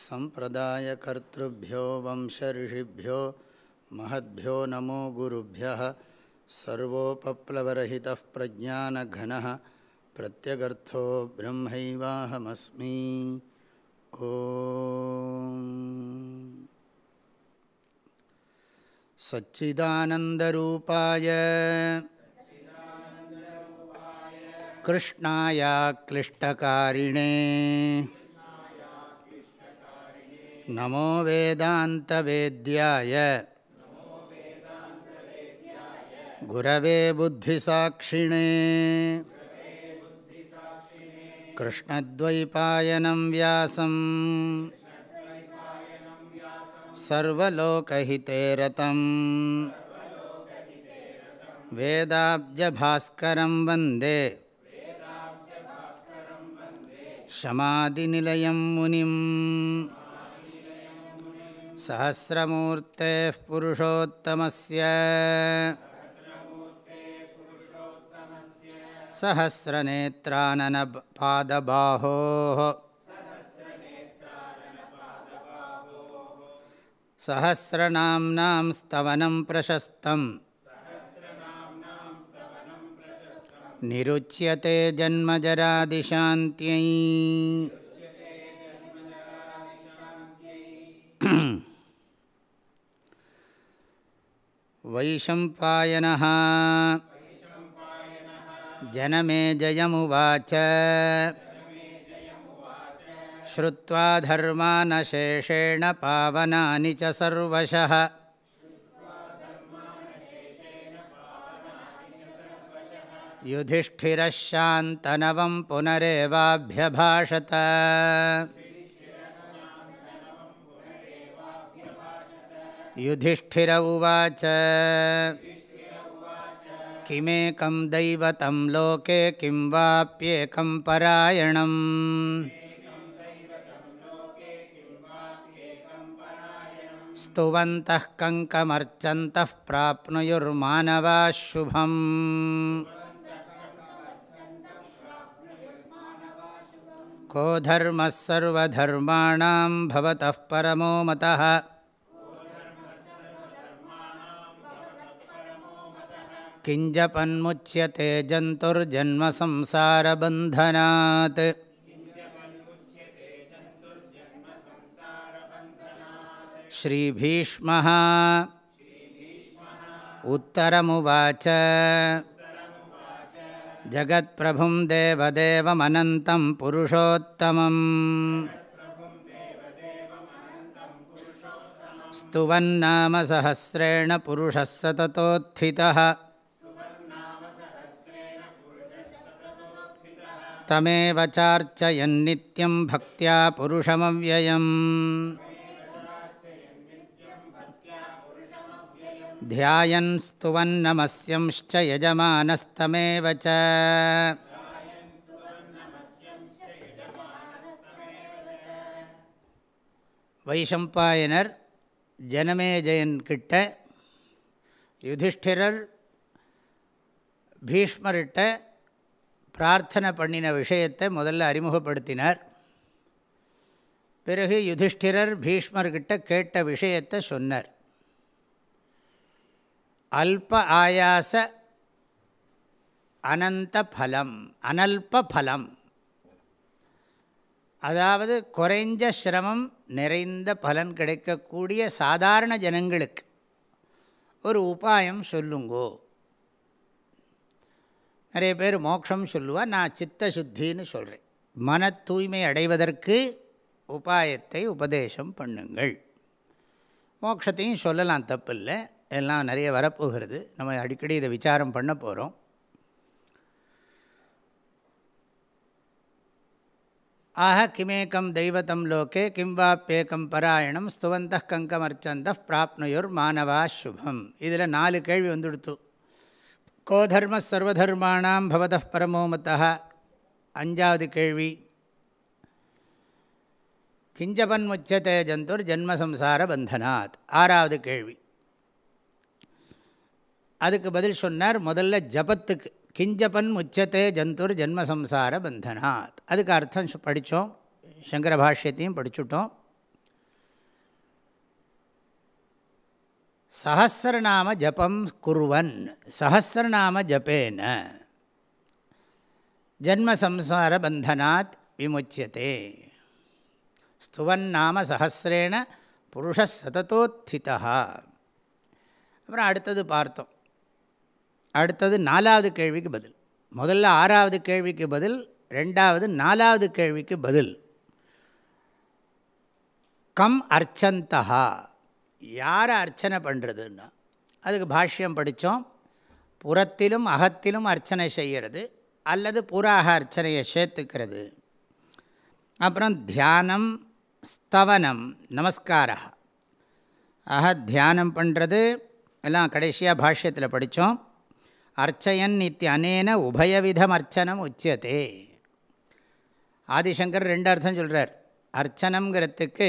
सम्प्रदायकर्तृभ्यो वंशऋषिभ्यो महद्भ्यो नमो गुरुभ्यः सर्वोपप्लवरहितः प्रज्ञानघनः प्रत्यगर्थो ब्रह्मैवाहमस्मि। ॐ सच्चिदानन्दरूपाय कृष्णाया क्लिष्टकारिणे नमो वेदान्तवेद्याय। गुरवे बुद्धिसाक्षिणे। कृष्णद्वैपायनं व्यासं सर्वलोकहिते रतम् वेदाब्जभास्करं वन्दे। शमादिनिलयं मुनिम् सहस्रमूर्तेः पुरुषोत्तमस्य सहस्रनेत्राननपादबाहोः सहस्रनाम्नां स्तवनं प्रशस्तम् निरुच्यते जन्मजरादिशान्त्यै वैशम्पायनः जनमेजयमुवाच श्रुत्वा धर्मानशेषेण पावनानि च सर्वशः युधिष्ठिरः शान्तनवं पुनरेवाभ्यभाषत युधिष्ठिर उवाच किमेकं दैवतं लोके किं वाप्येकं परायणम् स्तुवन्तः कङ्कमर्चन्तः प्राप्नुयुर्मानवाः शुभम् को धर्मः सर्वधर्माणां भवतः परमो मतः किञ्जपन्मुच्यते जन्तुर्जन्मसंसारबन्धनात् श्रीभीष्मः उत्तरमुवाच जगत्प्रभुं देवदेवमनन्तं पुरुषोत्तमम् स्तुवन्नाम सहस्रेण पुरुषः सततोत्थितः தமேவ சார்ச்சயன் நித்தியம் பக்தியா புருஷமவ்யயம் தியாயன் ஸ்துவன் நமஸ்யம்ச்ச யஜமானஸ்தமேவ ச வைஷம்பாயனர் ஜனமேஜயன்கிட்ட யுதிஷ்டிரர் பீஷ்மர்கிட்ட பிரார்த்தனை பண்ணின விஷயத்தை முதல்ல அறிமுகப்படுத்தினார். பிறகு யுதிஷ்டிரர் பீஷ்மர்கிட்ட கேட்ட விஷயத்தை சொன்னார். அல்ப ஆயாச அனந்த பலம் அனல்ப பலம். அதாவது குறைஞ்ச சிரமம் நிறைந்த பலன் கிடைக்கக்கூடிய சாதாரண ஜனங்களுக்கு ஒரு உபாயம் சொல்லுங்கோ. நிறைய பேர் மோட்சம் சொல்லுவா நான் சித்த சுத்தின்னு சொல்கிறேன் மன தூய்மை அடைவதற்கு உபாயத்தை உபதேசம் பண்ணுங்கள். மோட்சத்தையும் சொல்லலாம் தப்பில்லை. எல்லாம் நிறைய வரப்போகிறது. நம்ம அடிக்கடி இதை விசாரம் பண்ண போகிறோம் ஆஹ கிமேக்கம் தெய்வத்தம் லோகே கிம் வாப்பேக்கம் பராயணம் ஸ்துவந்த கங்கமர்ச்சந்த பிராப்னுயுர் மானவா சுபம். இதில் நாலு கேள்வி வந்துடுத்து. கோதர்ம சர்வதர்மாணாம் பவத பரமோமத்த அஞ்சாவது கேள்வி. கிஞ்சபன் முச்சதே ஜந்துர் ஜென்மசம்சார பந்தனாத். ஆறாவது கேள்வி. அதுக்கு பதில் சொன்னார் முதல்ல ஜபத்துக்கு கிஞ்சபன் முச்சத்தே ஜந்துர் ஜென்மசம்சார பந்தனாத். அதுக்கு அர்த்தம் படித்தோம் சங்கர பாஷ்யத்தையும் படிச்சுட்டோம். சஹசிரநாம ஜபம் குருவன். சஹசிரநாம ஜபேன. ஜன்மசம்சார பந்தனாத் விமுச்சியதே. ஸ்துவன் நாம சஹசிரேண புருஷ சததோத்திதா அப்புறம் அடுத்தது பார்த்தோம். அடுத்தது நாலாவது கேள்விக்கு பதில். முதல்ல ஆறாவது கேள்விக்கு பதில் ரெண்டாவது நாலாவது கேள்விக்கு பதில். கம் அர்ச்சந்தகா யாரை அர்ச்சனை பண்ணுறதுன்னா அதுக்கு பாஷ்யம் படித்தோம். புறத்திலும் அகத்திலும் அர்ச்சனை செய்கிறது அல்லது புறாக அர்ச்சனையை சேர்த்துக்கிறது. அப்புறம் தியானம் ஸ்தவனம் நமஸ்காரா ஆக தியானம் பண்ணுறது எல்லாம் கடைசியாக பாஷ்யத்தில் படித்தோம். அர்ச்சயன் நித்திய அனேன உபயவிதம் அர்ச்சனம் உச்சியதே. ஆதிசங்கர் ரெண்டு அர்த்தம் சொல்கிறார் அர்ச்சனங்கிறதுக்கு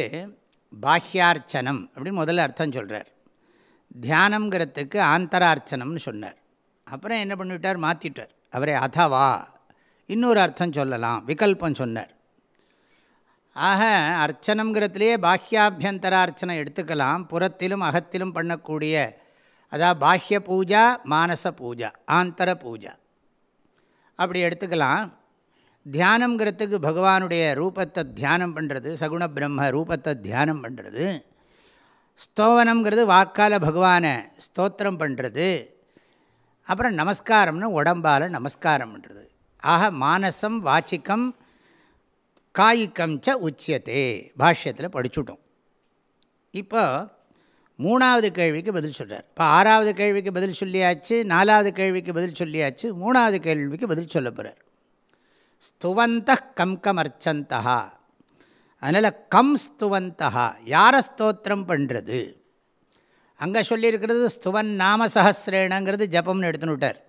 பாஹ்யார்ச்சனம் அப்படின்னு முதல்ல அர்த்தம் சொல்கிறார் தியானங்கிறதுக்கு ஆந்தரார்ச்சனம்னு சொன்னார். அப்புறம் என்ன பண்ணிவிட்டார்? மாற்றிட்டார் அவரே அதவா? இன்னொரு அர்த்தம் சொல்லலாம். விகல்பம் சொன்னார். ஆக அர்ச்சனங்கிறதுலேயே பாஹ்யாபியந்தரார்ச்சனை எடுத்துக்கலாம். புறத்திலும் அகத்திலும் பண்ணக்கூடிய அதாவது பாஹ்ய பூஜா மானச பூஜா ஆந்தர பூஜா. அப்படி எடுத்துக்கலாம். தியானங்கிறதுக்கு பகவானுடைய ரூபத்தை தியானம் பண்ணுறது சகுண பிரம்ம ரூபத்தை தியானம் பண்ணுறது ஸ்தோவனங்கிறது வாக்கால் பகவானை ஸ்தோத்திரம் பண்ணுறது அப்புறம் நமஸ்காரம்னு உடம்பால் நமஸ்காரம் பண்ணுறது ஆக மானசம் வாச்சிக்கம் காய்கம் ச உச்சியத்தே பாஷ்யத்தில் படிச்சுட்டோம். இப்போ மூணாவது கேள்விக்கு பதில் சொல்கிறார் இப்போ ஆறாவது கேள்விக்கு பதில் சொல்லியாச்சு நாலாவது கேள்விக்கு பதில் சொல்லியாச்சு மூணாவது கேள்விக்கு பதில் சொல்ல போகிறார் ஸ்துவந்த கம்கமர்ச்சந்தா அர்ச்சந்தா அதனால் கம் ஸ்துவந்தா யாரை ஸ்தோத்திரம் பண்ணுறது அங்கே சொல்லியிருக்கிறது ஸ்துவன் நாம சஹசிரேனங்கிறது ஜப்பம்னு எடுத்துன்னு விட்டார்.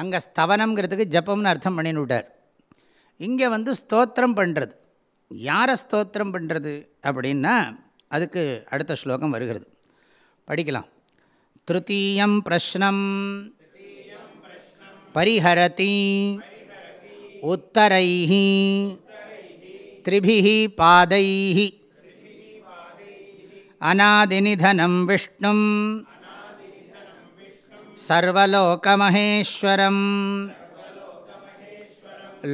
அங்கே ஸ்தவனங்கிறதுக்கு ஜப்பம்னு அர்த்தம் பண்ணின்னு விட்டார். இங்கே வந்து ஸ்தோத்திரம் பண்ணுறது யாரை ஸ்தோத்திரம் பண்ணுறது அப்படின்னா அதுக்கு அடுத்த ஸ்லோகம் வருகிறது. படிக்கலாம். திருத்தீயம் பிரஷ்னம் பரிஹரதி उत्तरैः त्रिभिः पादैः अनादिनिधनं विष्णुं सर्वलोकमहेश्वरं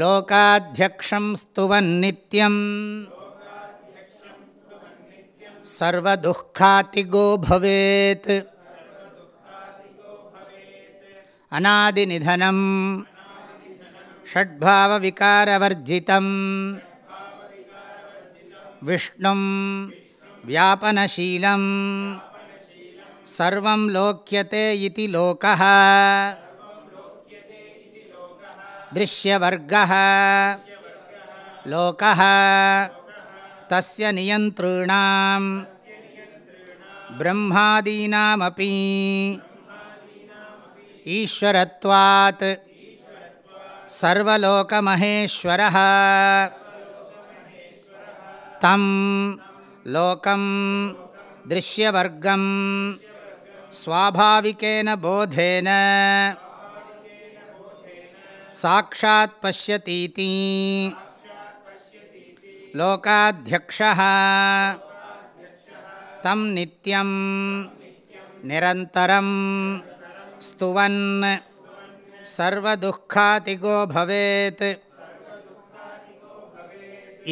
लोकाध्यक्षं स्तुवन्नित्यं सर्वदुःखातिगो भवेत् अनादिनिधनम् षड्भावविकारवर्जितं विष्णुं व्यापनशीलं। सर्वं लोक्यते इति लोकः। दृश्यवर्गः। लोकः। तस्य नियन्तॄणां ब्रह्मादीनामपि। ईश्वरत्वात् सर्वलोकमहेश्वरः। तं लोकं दृश्यवर्गं स्वाभाविकेन बोधेन। साक्षात् पश्यतीति लोकाध्यक्षः। तं नित्यं निरन्तरं स्तुवन् सर्वदुःखातिगो भवेत्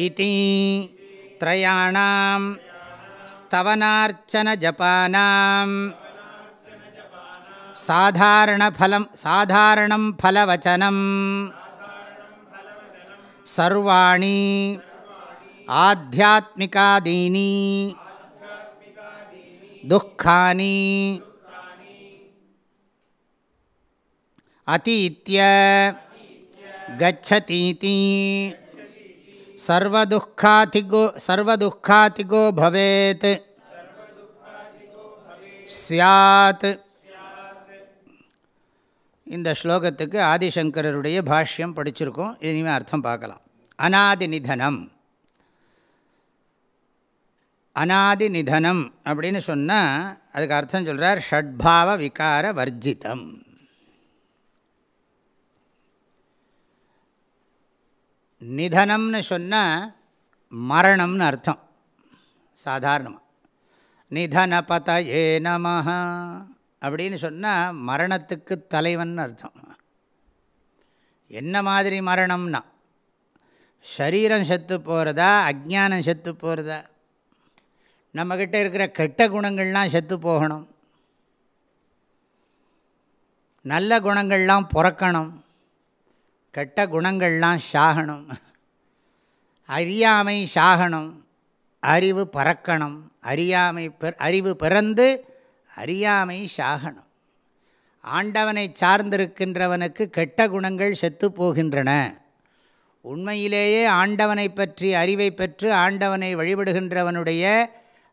इति त्रयाणां स्तवनार्चनजपानां साधारणफलं साधारणं फलवचनं सर्वाणि आध्यात्मिकादीनि दुःखानि अतीत्य गच्छतीति சர்வதுக்காதிகோ சர்வதுக்காதிகோ பவேத் சியாத் இந்த ஸ்லோகத்துக்கு ஆதிசங்கரருடைய பாஷ்யம் படிச்சிருக்கோம் இனிமேல் அர்த்தம் பார்க்கலாம் அநாதி நிதனம் அநாதி நிதனம் அப்படின்னு சொன்னால் அதுக்கு அர்த்தம் சொல்கிறார் ஷட்பாவ விகார வர்ஜிதம் நிதனம்னு சொன்னால் மரணம்னு அர்த்தம். சாதாரணமாக நிதனபத ஏ நமஹ. அப்படின்னு சொன்னால் மரணத்துக்கு தலைவன் அர்த்தம். என்ன மாதிரி மரணம்னா? சரீரம் செத்து போகிறதா அஜானம் செத்து போகிறதா நம்மக்கிட்ட இருக்கிற கெட்ட குணங்கள்லாம் செத்து போகணும். நல்ல குணங்கள்லாம் பிறக்கணும். கெட்ட குணங்கள்லாம் சாகணும். அறியாமை சாகணும். அறிவு பறக்கணும். அறியாமை அறிவு பிறந்து அறியாமை சாகணும். ஆண்டவனை சார்ந்திருக்கின்றவனுக்கு கெட்ட குணங்கள் செத்து போகின்றன. உண்மையிலேயே ஆண்டவனை பற்றி அறிவை பெற்று ஆண்டவனை வழிபடுகின்றவனுடைய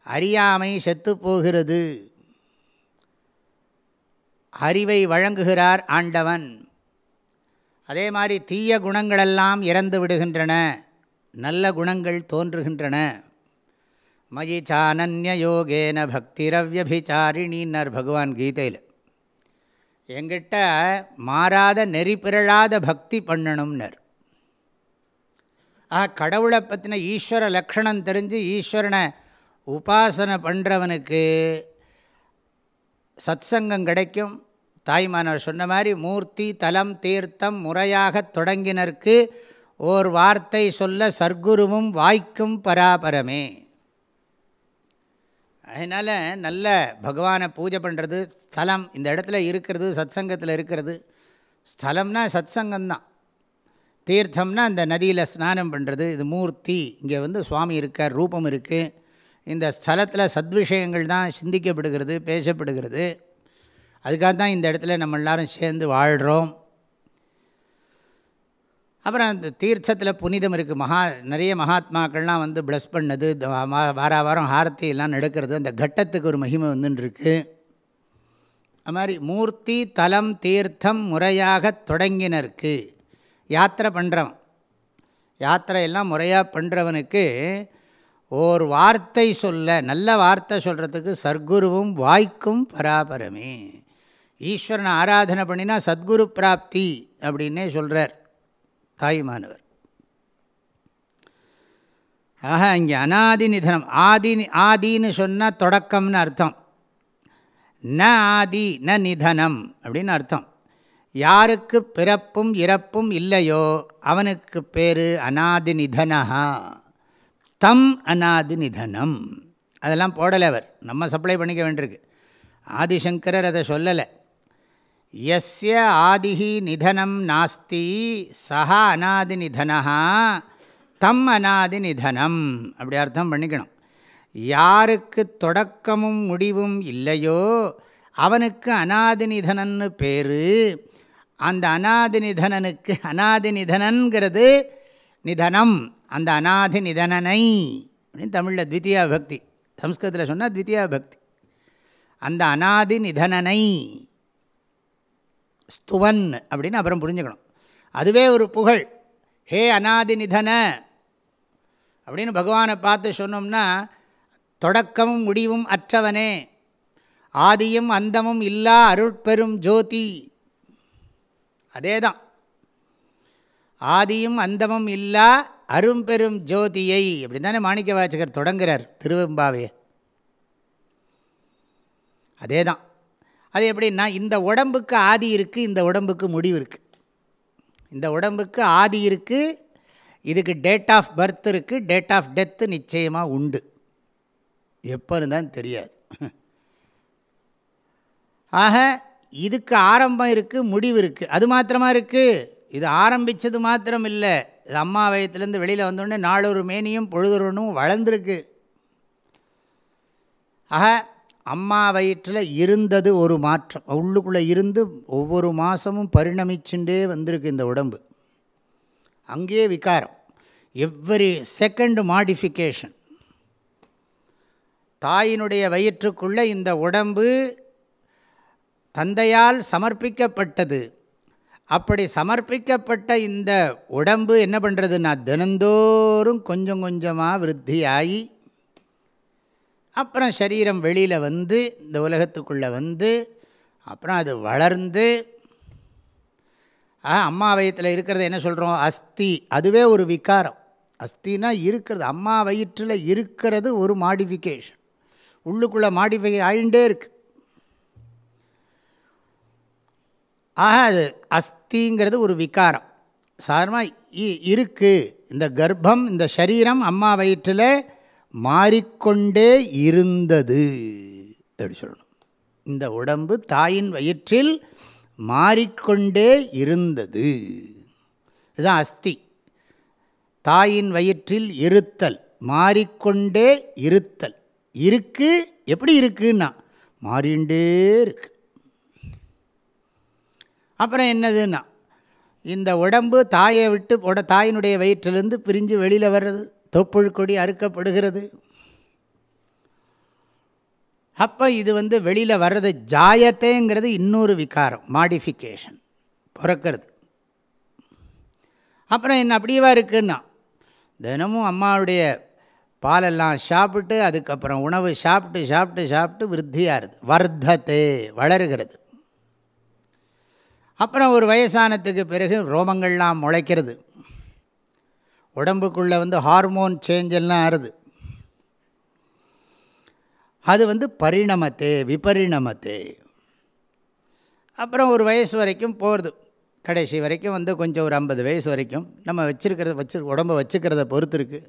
அறியாமை செத்து போகிறது. அறிவை வழங்குகிறார் ஆண்டவன். அதே மாதிரி தீய குணங்களெல்லாம் இறந்து விடுகின்றன. நல்ல குணங்கள் தோன்றுகின்றன. மயி சானன்ய யோகேன பக்திரவ்யபிச்சாரிணின்னர் பகவான் கீதையில். எங்கிட்ட மாறாத நெறி பிறழாத பக்தி பண்ணணும்னர். ஆ கடவுளை பற்றின ஈஸ்வர லக்ஷணம் தெரிஞ்சு ஈஸ்வரனை உபாசனை பண்ணுறவனுக்கு சத்சங்கம் கிடைக்கும். தாய்மானவர் சொன்ன மாதிரி மூர்த்தி தலம் தீர்த்தம் முறையாக தொடங்கினருக்கு ஓர் வார்த்தை சொல்ல சர்க்குருவும் வாய்க்கும் பராபரமே. அதனால் நல்ல பகவானை பூஜை பண்ணுறது ஸ்தலம் இந்த இடத்துல இருக்கிறது சத்சங்கத்தில் இருக்கிறது. ஸ்தலம்னா சத்சங்கம்தான். தீர்த்தம்னா அந்த நதியில் ஸ்நானம் பண்ணுறது இது மூர்த்தி. இங்கே வந்து சுவாமி இருக்கார் ரூபம் இருக்குது இந்த ஸ்தலத்தில் சத்விஷயங்கள் தான் சிந்திக்கப்படுகிறது பேசப்படுகிறது. அதுக்காக தான் இந்த இடத்துல நம்ம எல்லோரும் சேர்ந்து வாழ்கிறோம் அப்புறம் அந்த தீர்த்தத்தில் புனிதம் இருக்குது மகா நிறைய மகாத்மாக்கள்லாம் வந்து ப்ளஸ் பண்ணது. வார வாரம் ஆரத்தி எல்லாம் நடக்கிறது. அந்த கட்டத்துக்கு ஒரு மகிமை வந்துட்டுருக்கு அது மாதிரி மூர்த்தி தலம் தீர்த்தம் முறையாக தொடங்கினருக்கு. யாத்திரை பண்ணுறவன் யாத்திரை எல்லாம் முறையாக பண்ணுறவனுக்கு ஓர் வார்த்தை சொல்ல நல்ல வார்த்தை சொல்கிறதுக்கு சர்க்குருவும் வாய்க்கும் பராபரமே. ஈஸ்வரனை ஆராதனை பண்ணினா சத்குரு பிராப்தி அப்படின்னே சொல்கிறார் தாய்மானவர். ஆக இங்கே அனாதி நிதனம். ஆதி ஆதின்னு சொன்னால் தொடக்கம்னு அர்த்தம். ந ஆதி ந நிதனம் அப்படின்னு அர்த்தம். யாருக்கு பிறப்பும் இறப்பும் இல்லையோ அவனுக்கு பேர் அநாதி நிதனஹா. தம் அநாதி நிதனம். அதெல்லாம் போடலை அவர். நம்ம சப்ளை பண்ணிக்க வேண்டியிருக்கு. ஆதிசங்கரர் அதை சொல்லலை. எஸ்ய ஆதிஹி நிதனம் நாஸ்தி சஹா அநாதி நிதனா தம் அநாதி நிதனம் அப்படி அர்த்தம் பண்ணிக்கணும். யாருக்கு தொடக்கமும் முடிவும் இல்லையோ அவனுக்கு அநாதி நிதனன்னு பேர். அந்த அநாதி நிதனனுக்கு அநாதி நிதனன்கிறது நிதனம். அந்த அநாதி நிதனனை அப்படின்னு தமிழில் த்வித்தியா பக்தி சம்ஸ்கிருதத்தில் சொன்னால் த்வித்தியா பக்தி அந்த அநாதி நிதனனை ஸ்துவன் அப்படின்னு அப்புறம் புரிஞ்சுக்கணும். அதுவே ஒரு புகழ். ஹே அநாதி நிதன அப்படின்னு பகவானை பார்த்து சொன்னோம்னா தொடக்கமும் முடிவும் அற்றவனே. ஆதியும் அந்தமும் இல்லா அருட்பெரும் ஜோதி. அதே தான் ஆதியும் அந்தமும் இல்லா அரும்பெரும் ஜோதியை. அப்படி தானே மாணிக்க வாச்சகர் தொடங்குகிறார் திருவெம்பாவே அதே தான் அது எப்படின்னா இந்த உடம்புக்கு ஆதி இருக்குது இந்த உடம்புக்கு முடிவு இருக்குது இந்த உடம்புக்கு ஆதி இருக்குது இதுக்கு டேட் ஆஃப் பர்த் இருக்குது டேட் ஆஃப் டெத்து நிச்சயமாக உண்டு. எப்போன்னு தான் தெரியாது. ஆக இதுக்கு ஆரம்பம் இருக்குது முடிவு இருக்குது அது மாத்திரமாக இருக்குது இது ஆரம்பித்தது மாத்திரம் இல்லை. இது அம்மா வயத்துலேருந்து வெளியில் வந்தோடனே நாளொரு மேனியும் பொழுதொருனும் வளர்ந்துருக்கு. ஆக அம்மா வயிற்றில் இருந்தது ஒரு மாற்றம். உள்ளுக்குள்ளே இருந்து ஒவ்வொரு மாதமும் பரிணமிச்சுட்டே வந்திருக்கு இந்த உடம்பு. அங்கேயே விகாரம். Every second modification. தாயினுடைய வயிற்றுக்குள்ளே இந்த உடம்பு தந்தையால் சமர்ப்பிக்கப்பட்டது. அப்படி சமர்ப்பிக்கப்பட்ட இந்த உடம்பு என்ன பண்ணுறதுன்னா தினந்தோறும் கொஞ்சம் கொஞ்சமாக விருத்தியாகி அப்புறம் சரீரம் வெளியில் வந்து இந்த உலகத்துக்குள்ளே வந்து அப்புறம் அது வளர்ந்து அம்மா வயிற்றில் இருக்கிறத என்ன சொல்கிறோம் அஸ்தி. அதுவே ஒரு விகாரம். அஸ்தினா இருக்கிறது. அம்மா வயிற்றில் இருக்கிறது ஒரு மாடிஃபிகேஷன் உள்ளுக்குள்ளே மாடிஃபை ஆகிண்டே இருக்குது ஆக அது அஸ்திங்கிறது ஒரு விகாரம். சாதாரணமாக இருக்குது இந்த கர்ப்பம் இந்த சரீரம் அம்மா வயிற்றில் மாறிக்கொண்டே இருந்தது அப்படி சொல்லணும். இந்த உடம்பு தாயின் வயிற்றில் மாறிக்கொண்டே இருந்தது. இதுதான் அஸ்தி. தாயின் வயிற்றில் இருத்தல் மாறிக்கொண்டே இருத்தல். இருக்கு எப்படி இருக்குன்னா மாறிண்டே இருக்கு. அப்புறம் என்னதுன்னா இந்த உடம்பு தாயை விட்டு உட தாயினுடைய வயிற்றிலிருந்து பிரிஞ்சு வெளியில் வர்றது. தொப்புழ்கொடி அறுக்கப்படுகிறது. அப்போ இது வந்து வெளியில் வர்றது ஜாயத்தேங்கிறது இன்னொரு விகாரம் மாடிஃபிகேஷன் பிறக்கிறது. அப்புறம் என்ன அப்படியேவா இருக்குன்னா தினமும் அம்மாவுடைய பாலெல்லாம் சாப்பிட்டு அதுக்கப்புறம் உணவு சாப்பிட்டு சாப்பிட்டு சாப்பிட்டு விருத்தியாகுது வர்த்தத்தே வளருகிறது. அப்புறம் ஒரு வயசானத்துக்கு பிறகு ரோமங்கள்லாம் முளைக்கிறது. உடம்புக்குள்ளே வந்து ஹார்மோன் சேஞ்ச் எல்லாம் ஆறுது. அது வந்து பரிணமத்தே விபரிணமத்தே. அப்புறம் ஒரு வயசு வரைக்கும் போகிறது கடைசி வரைக்கும் வந்து கொஞ்சம் ஒரு ஐம்பது வயசு வரைக்கும் நம்ம வச்சுருக்கிறத வச்சு உடம்பை வச்சுக்கிறத பொறுத்து இருக்குது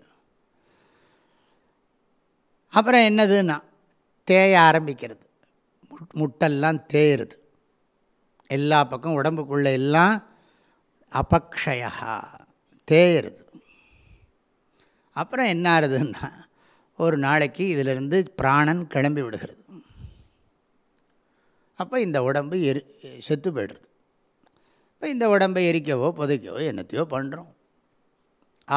அப்புறம் என்னதுன்னா தேய ஆரம்பிக்கிறது. முட்டெல்லாம் தேயிறது. எல்லா பக்கம் உடம்புக்குள்ளே எல்லாம் அபக்ஷயா தேயிறது. அப்புறம் என்ன ஆறுதுன்னா ஒரு நாளைக்கு இதிலிருந்து பிராணன் கிளம்பி விடுகிறது. அப்போ இந்த உடம்பு எரி செத்து போய்டுறது. இப்போ இந்த உடம்பை எரிக்கவோ புதைக்கவோ என்னத்தையோ பண்ணுறோம்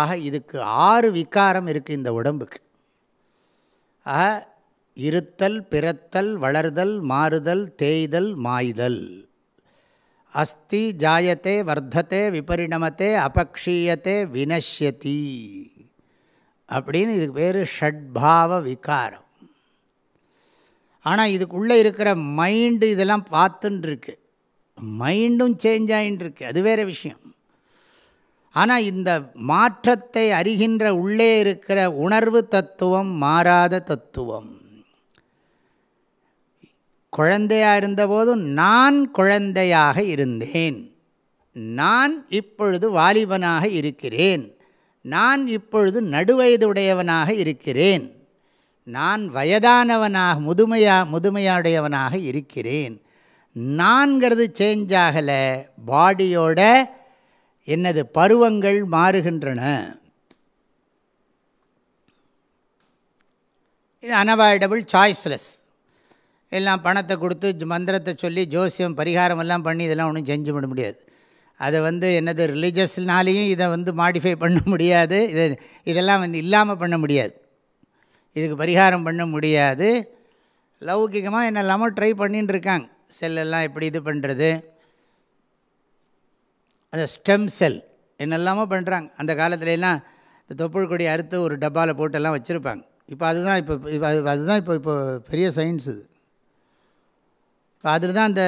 ஆக இதுக்கு ஆறு விகாரம் இருக்குது இந்த உடம்புக்கு. ஆக இருத்தல் பிறத்தல் வளர்தல் மாறுதல் தேய்தல் மாய்தல். அஸ்தி ஜாயத்தே வர்த்தத்தை விபரிணமத்தே அபக்ஷீயத்தை வினஷ்யதி. அப்படின்னு இதுக்கு பேர் ஷட்பாவ விகாரம். ஆனால் இதுக்குள்ளே இருக்கிற மைண்டு இதெல்லாம் பார்த்துன்ட்ருக்கு. மைண்டும் சேஞ்ச் ஆகின்னு இருக்கு அது வேறு விஷயம். ஆனால் இந்த மாற்றத்தை அறிகின்ற உள்ளே இருக்கிற உணர்வு தத்துவம் மாறாத தத்துவம். குழந்தையாக இருந்தபோதும் நான் குழந்தையாக இருந்தேன். நான் இப்பொழுது வாலிபனாக இருக்கிறேன். நான் இப்பொழுது நடுவயதுடையவனாக இருக்கிறேன். நான் வயதானவனாக முதுமையா முதுமையுடையவனாக இருக்கிறேன். நான்கிறது சேஞ்ச் ஆகலை. பாடியோட என்னது பருவங்கள் மாறுகின்றன. இது அனவாய்டபுள் சாய்ஸ்லெஸ் எல்லாம் பணத்தை கொடுத்து மந்திரத்தை சொல்லி ஜோசியம் பரிகாரம் எல்லாம் பண்ணி இதெல்லாம் ஒன்றும் செஞ்சு விட முடியாது. அதை வந்து என்னது ரிலீஜியஸ்னாலேயும் இதை வந்து மாடிஃபை பண்ண முடியாது. இதை இதெல்லாம் வந்து இல்லாமல் பண்ண முடியாது. இதுக்கு பரிகாரம் பண்ண முடியாது. லௌகிகமாக என்னெல்லாமோ ட்ரை பண்ணின்னு இருக்காங்க. செல்லெல்லாம் எப்படி இது பண்ணுறது அந்த ஸ்டெம் செல் என்னெல்லாமோ பண்ணுறாங்க அந்த காலத்துலலாம் இந்த தொப்புள் கொடி அறுத்து ஒரு டப்பாவில் போட்டெல்லாம் வச்சுருப்பாங்க. இப்போ அதுதான் இப்போ இப்போ அது அதுதான் இப்போ இப்போ பெரிய சயின்ஸ் இது. அதில் தான் அந்த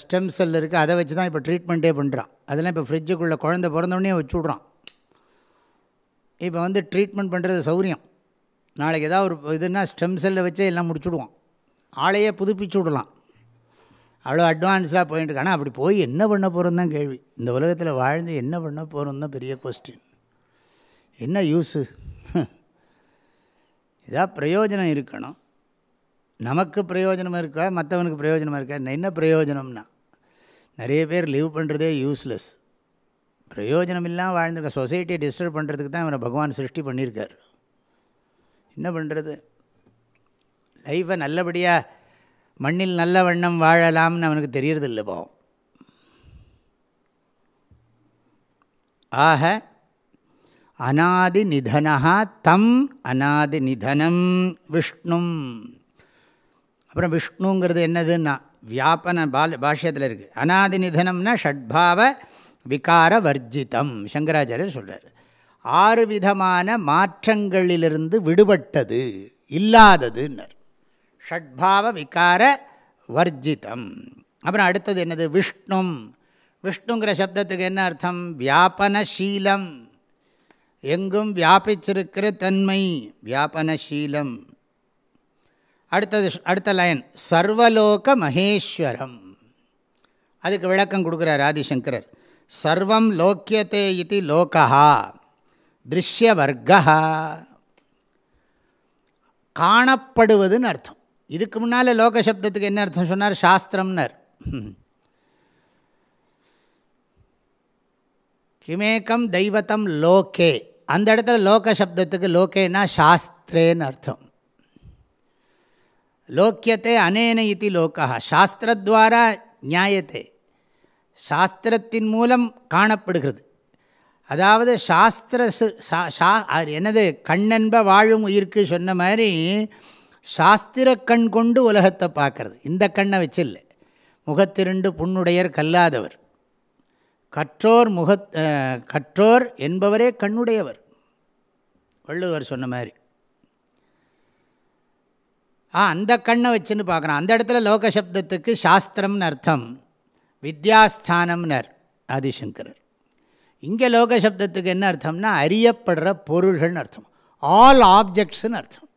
ஸ்டெம் செல் இருக்குது அதை வச்சு தான் இப்போ ட்ரீட்மெண்ட்டே பண்ணுறான் அதெல்லாம் இப்போ ஃப்ரிட்ஜுக்குள்ளே குழந்த பிறந்தோடனே வச்சு விட்றான் இப்போ வந்து ட்ரீட்மெண்ட் பண்ணுறது சௌரியம். நாளைக்கு ஏதாவது ஒரு இதுனா ஸ்டெம் செல்லை வச்சே எல்லாம் முடிச்சுடுவான். ஆளையே புதுப்பிச்சு விடலாம். அவ்வளோ அட்வான்ஸாக போயிட்டு இருக்கு ஆனால் அப்படி போய் என்ன பண்ண போகிறோம் தான் கேள்வி. இந்த உலகத்தில் வாழ்ந்து என்ன பண்ண போகிறோம் தான் பெரிய கொஸ்டின் என்ன யூஸு இதாக பிரயோஜனம் இருக்கணும். நமக்கு பிரயோஜனம் இருக்கா? மற்றவனுக்கு பிரயோஜனமாக இருக்கா? என்ன பிரயோஜனம்னா நிறைய பேர் லிவ் பண்ணுறதே யூஸ்லெஸ் பிரயோஜனம் இல்லாமல் வாழ்ந்துருக்க சொசைட்டியை டிஸ்டர்ப் பண்ணுறதுக்கு தான் இவனை பகவான் சிருஷ்டி பண்ணியிருக்கார். என்ன பண்ணுறது லைஃப்பை நல்லபடியாக மண்ணில் நல்ல வண்ணம் வாழலாம்னு அவனுக்கு தெரியறதில்லை பாவம். ஆக அநாதி நிதனா தம் அநாதி நிதனம் விஷ்ணும். அப்புறம் விஷ்ணுங்கிறது என்னதுன்னா வியாபன பால் பாஷ்யத்தில் இருக்குது அநாதி நிதனம்னா ஷட்பாவ விகார வர்ஜிதம் சங்கராச்சாரியர் சொல்கிறார் ஆறு விதமான மாற்றங்களிலிருந்து விடுபட்டது இல்லாததுன்னர். ஷட்பாவ விகார வர்ஜிதம். அப்புறம் அடுத்தது என்னது? விஷ்ணும். விஷ்ணுங்கிற சப்தத்துக்கு என்ன அர்த்தம்? வியாபனசீலம். எங்கும் வியாபிச்சிருக்கிற தன்மை வியாபனசீலம். அடுத்தது அடுத்த லைன். சர்வலோக மகேஸ்வரம். அதுக்கு விளக்கம் கொடுக்குறார் ஆதிசங்கரர். சர்வம் லோக்கியத்தே இது லோகா திருஷ்ய வர்க்கா காணப்படுவதுன்னு அர்த்தம். இதுக்கு முன்னால் லோக சப்தத்துக்கு என்ன அர்த்தம் சொன்னார்? சாஸ்திரம்னர். கிமேக்கம் தெய்வத்தம் லோகே. அந்த இடத்துல லோக சப்தத்துக்கு லோகேனா சாஸ்திரேன்னு அர்த்தம். லோக்கியத்தை அனேன இது லோக்கா சாஸ்திரத்வாரா நியாயத்தை சாஸ்திரத்தின் மூலம் காணப்படுகிறது. அதாவது சாஸ்திர சா என்னது கண்ணென்ப வாழும் உயிர்க்கு சொன்ன மாதிரி சாஸ்திர கண் கொண்டு உலகத்தை பார்க்கறது. இந்த கண்ணை வச்சில்லை. முகத்திரண்டு புண்ணுடையர் கல்லாதவர். கற்றோர் முகத் கற்றோர் என்பவரே கண்ணுடையவர். வள்ளுவர் சொன்ன மாதிரி. ஆ அந்த கண்ணை வச்சுன்னு பார்க்குறான் அந்த இடத்துல லோகசப்தத்துக்கு சாஸ்திரம்னு அர்த்தம். வித்யாஸ்தானம்னர் ஆதிசங்கரர். இங்கே லோகசப்தத்துக்கு என்ன அர்த்தம்னா அறியப்படுற பொருள்கள்னு அர்த்தம். ஆல் ஆப்ஜெக்ட்ஸ்னு அர்த்தம்.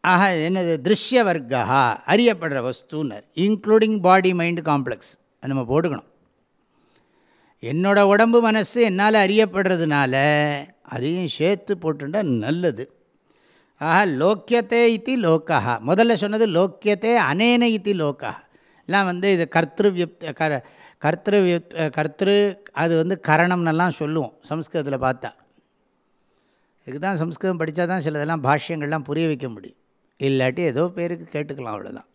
ஆக என்னது? திருஷ்ய வர்க்கா அறியப்படுற வஸ்துனர் இன்க்ளூடிங் பாடி மைண்டு காம்ப்ளெக்ஸ் நம்ம போட்டுக்கணும். என்னோட உடம்பு மனசு என்னால் அறியப்படுறதுனால அதையும் சேர்த்து போட்டுட்டா நல்லது. ஆஹா லோக்கியத்தே இத்தி லோக்கா முதல்ல சொன்னது லோக்கியத்தே அனேன இத்தி லோக்கா எல்லாம் வந்து இது கர்த்திருவியப் கர கர்த்திருவியப் கர்த்திரு அது வந்து கரணம்னெல்லாம் சொல்லுவோம் சம்ஸ்கிருதத்தில் பார்த்தா. இதுக்கு தான் சம்ஸ்கிருதம் படித்தா தான் சிலதெல்லாம் பாஷ்யங்கள்லாம் புரிய வைக்க முடியும். இல்லாட்டி ஏதோ பேருக்கு கேட்டுக்கலாம் அவ்வளோதான்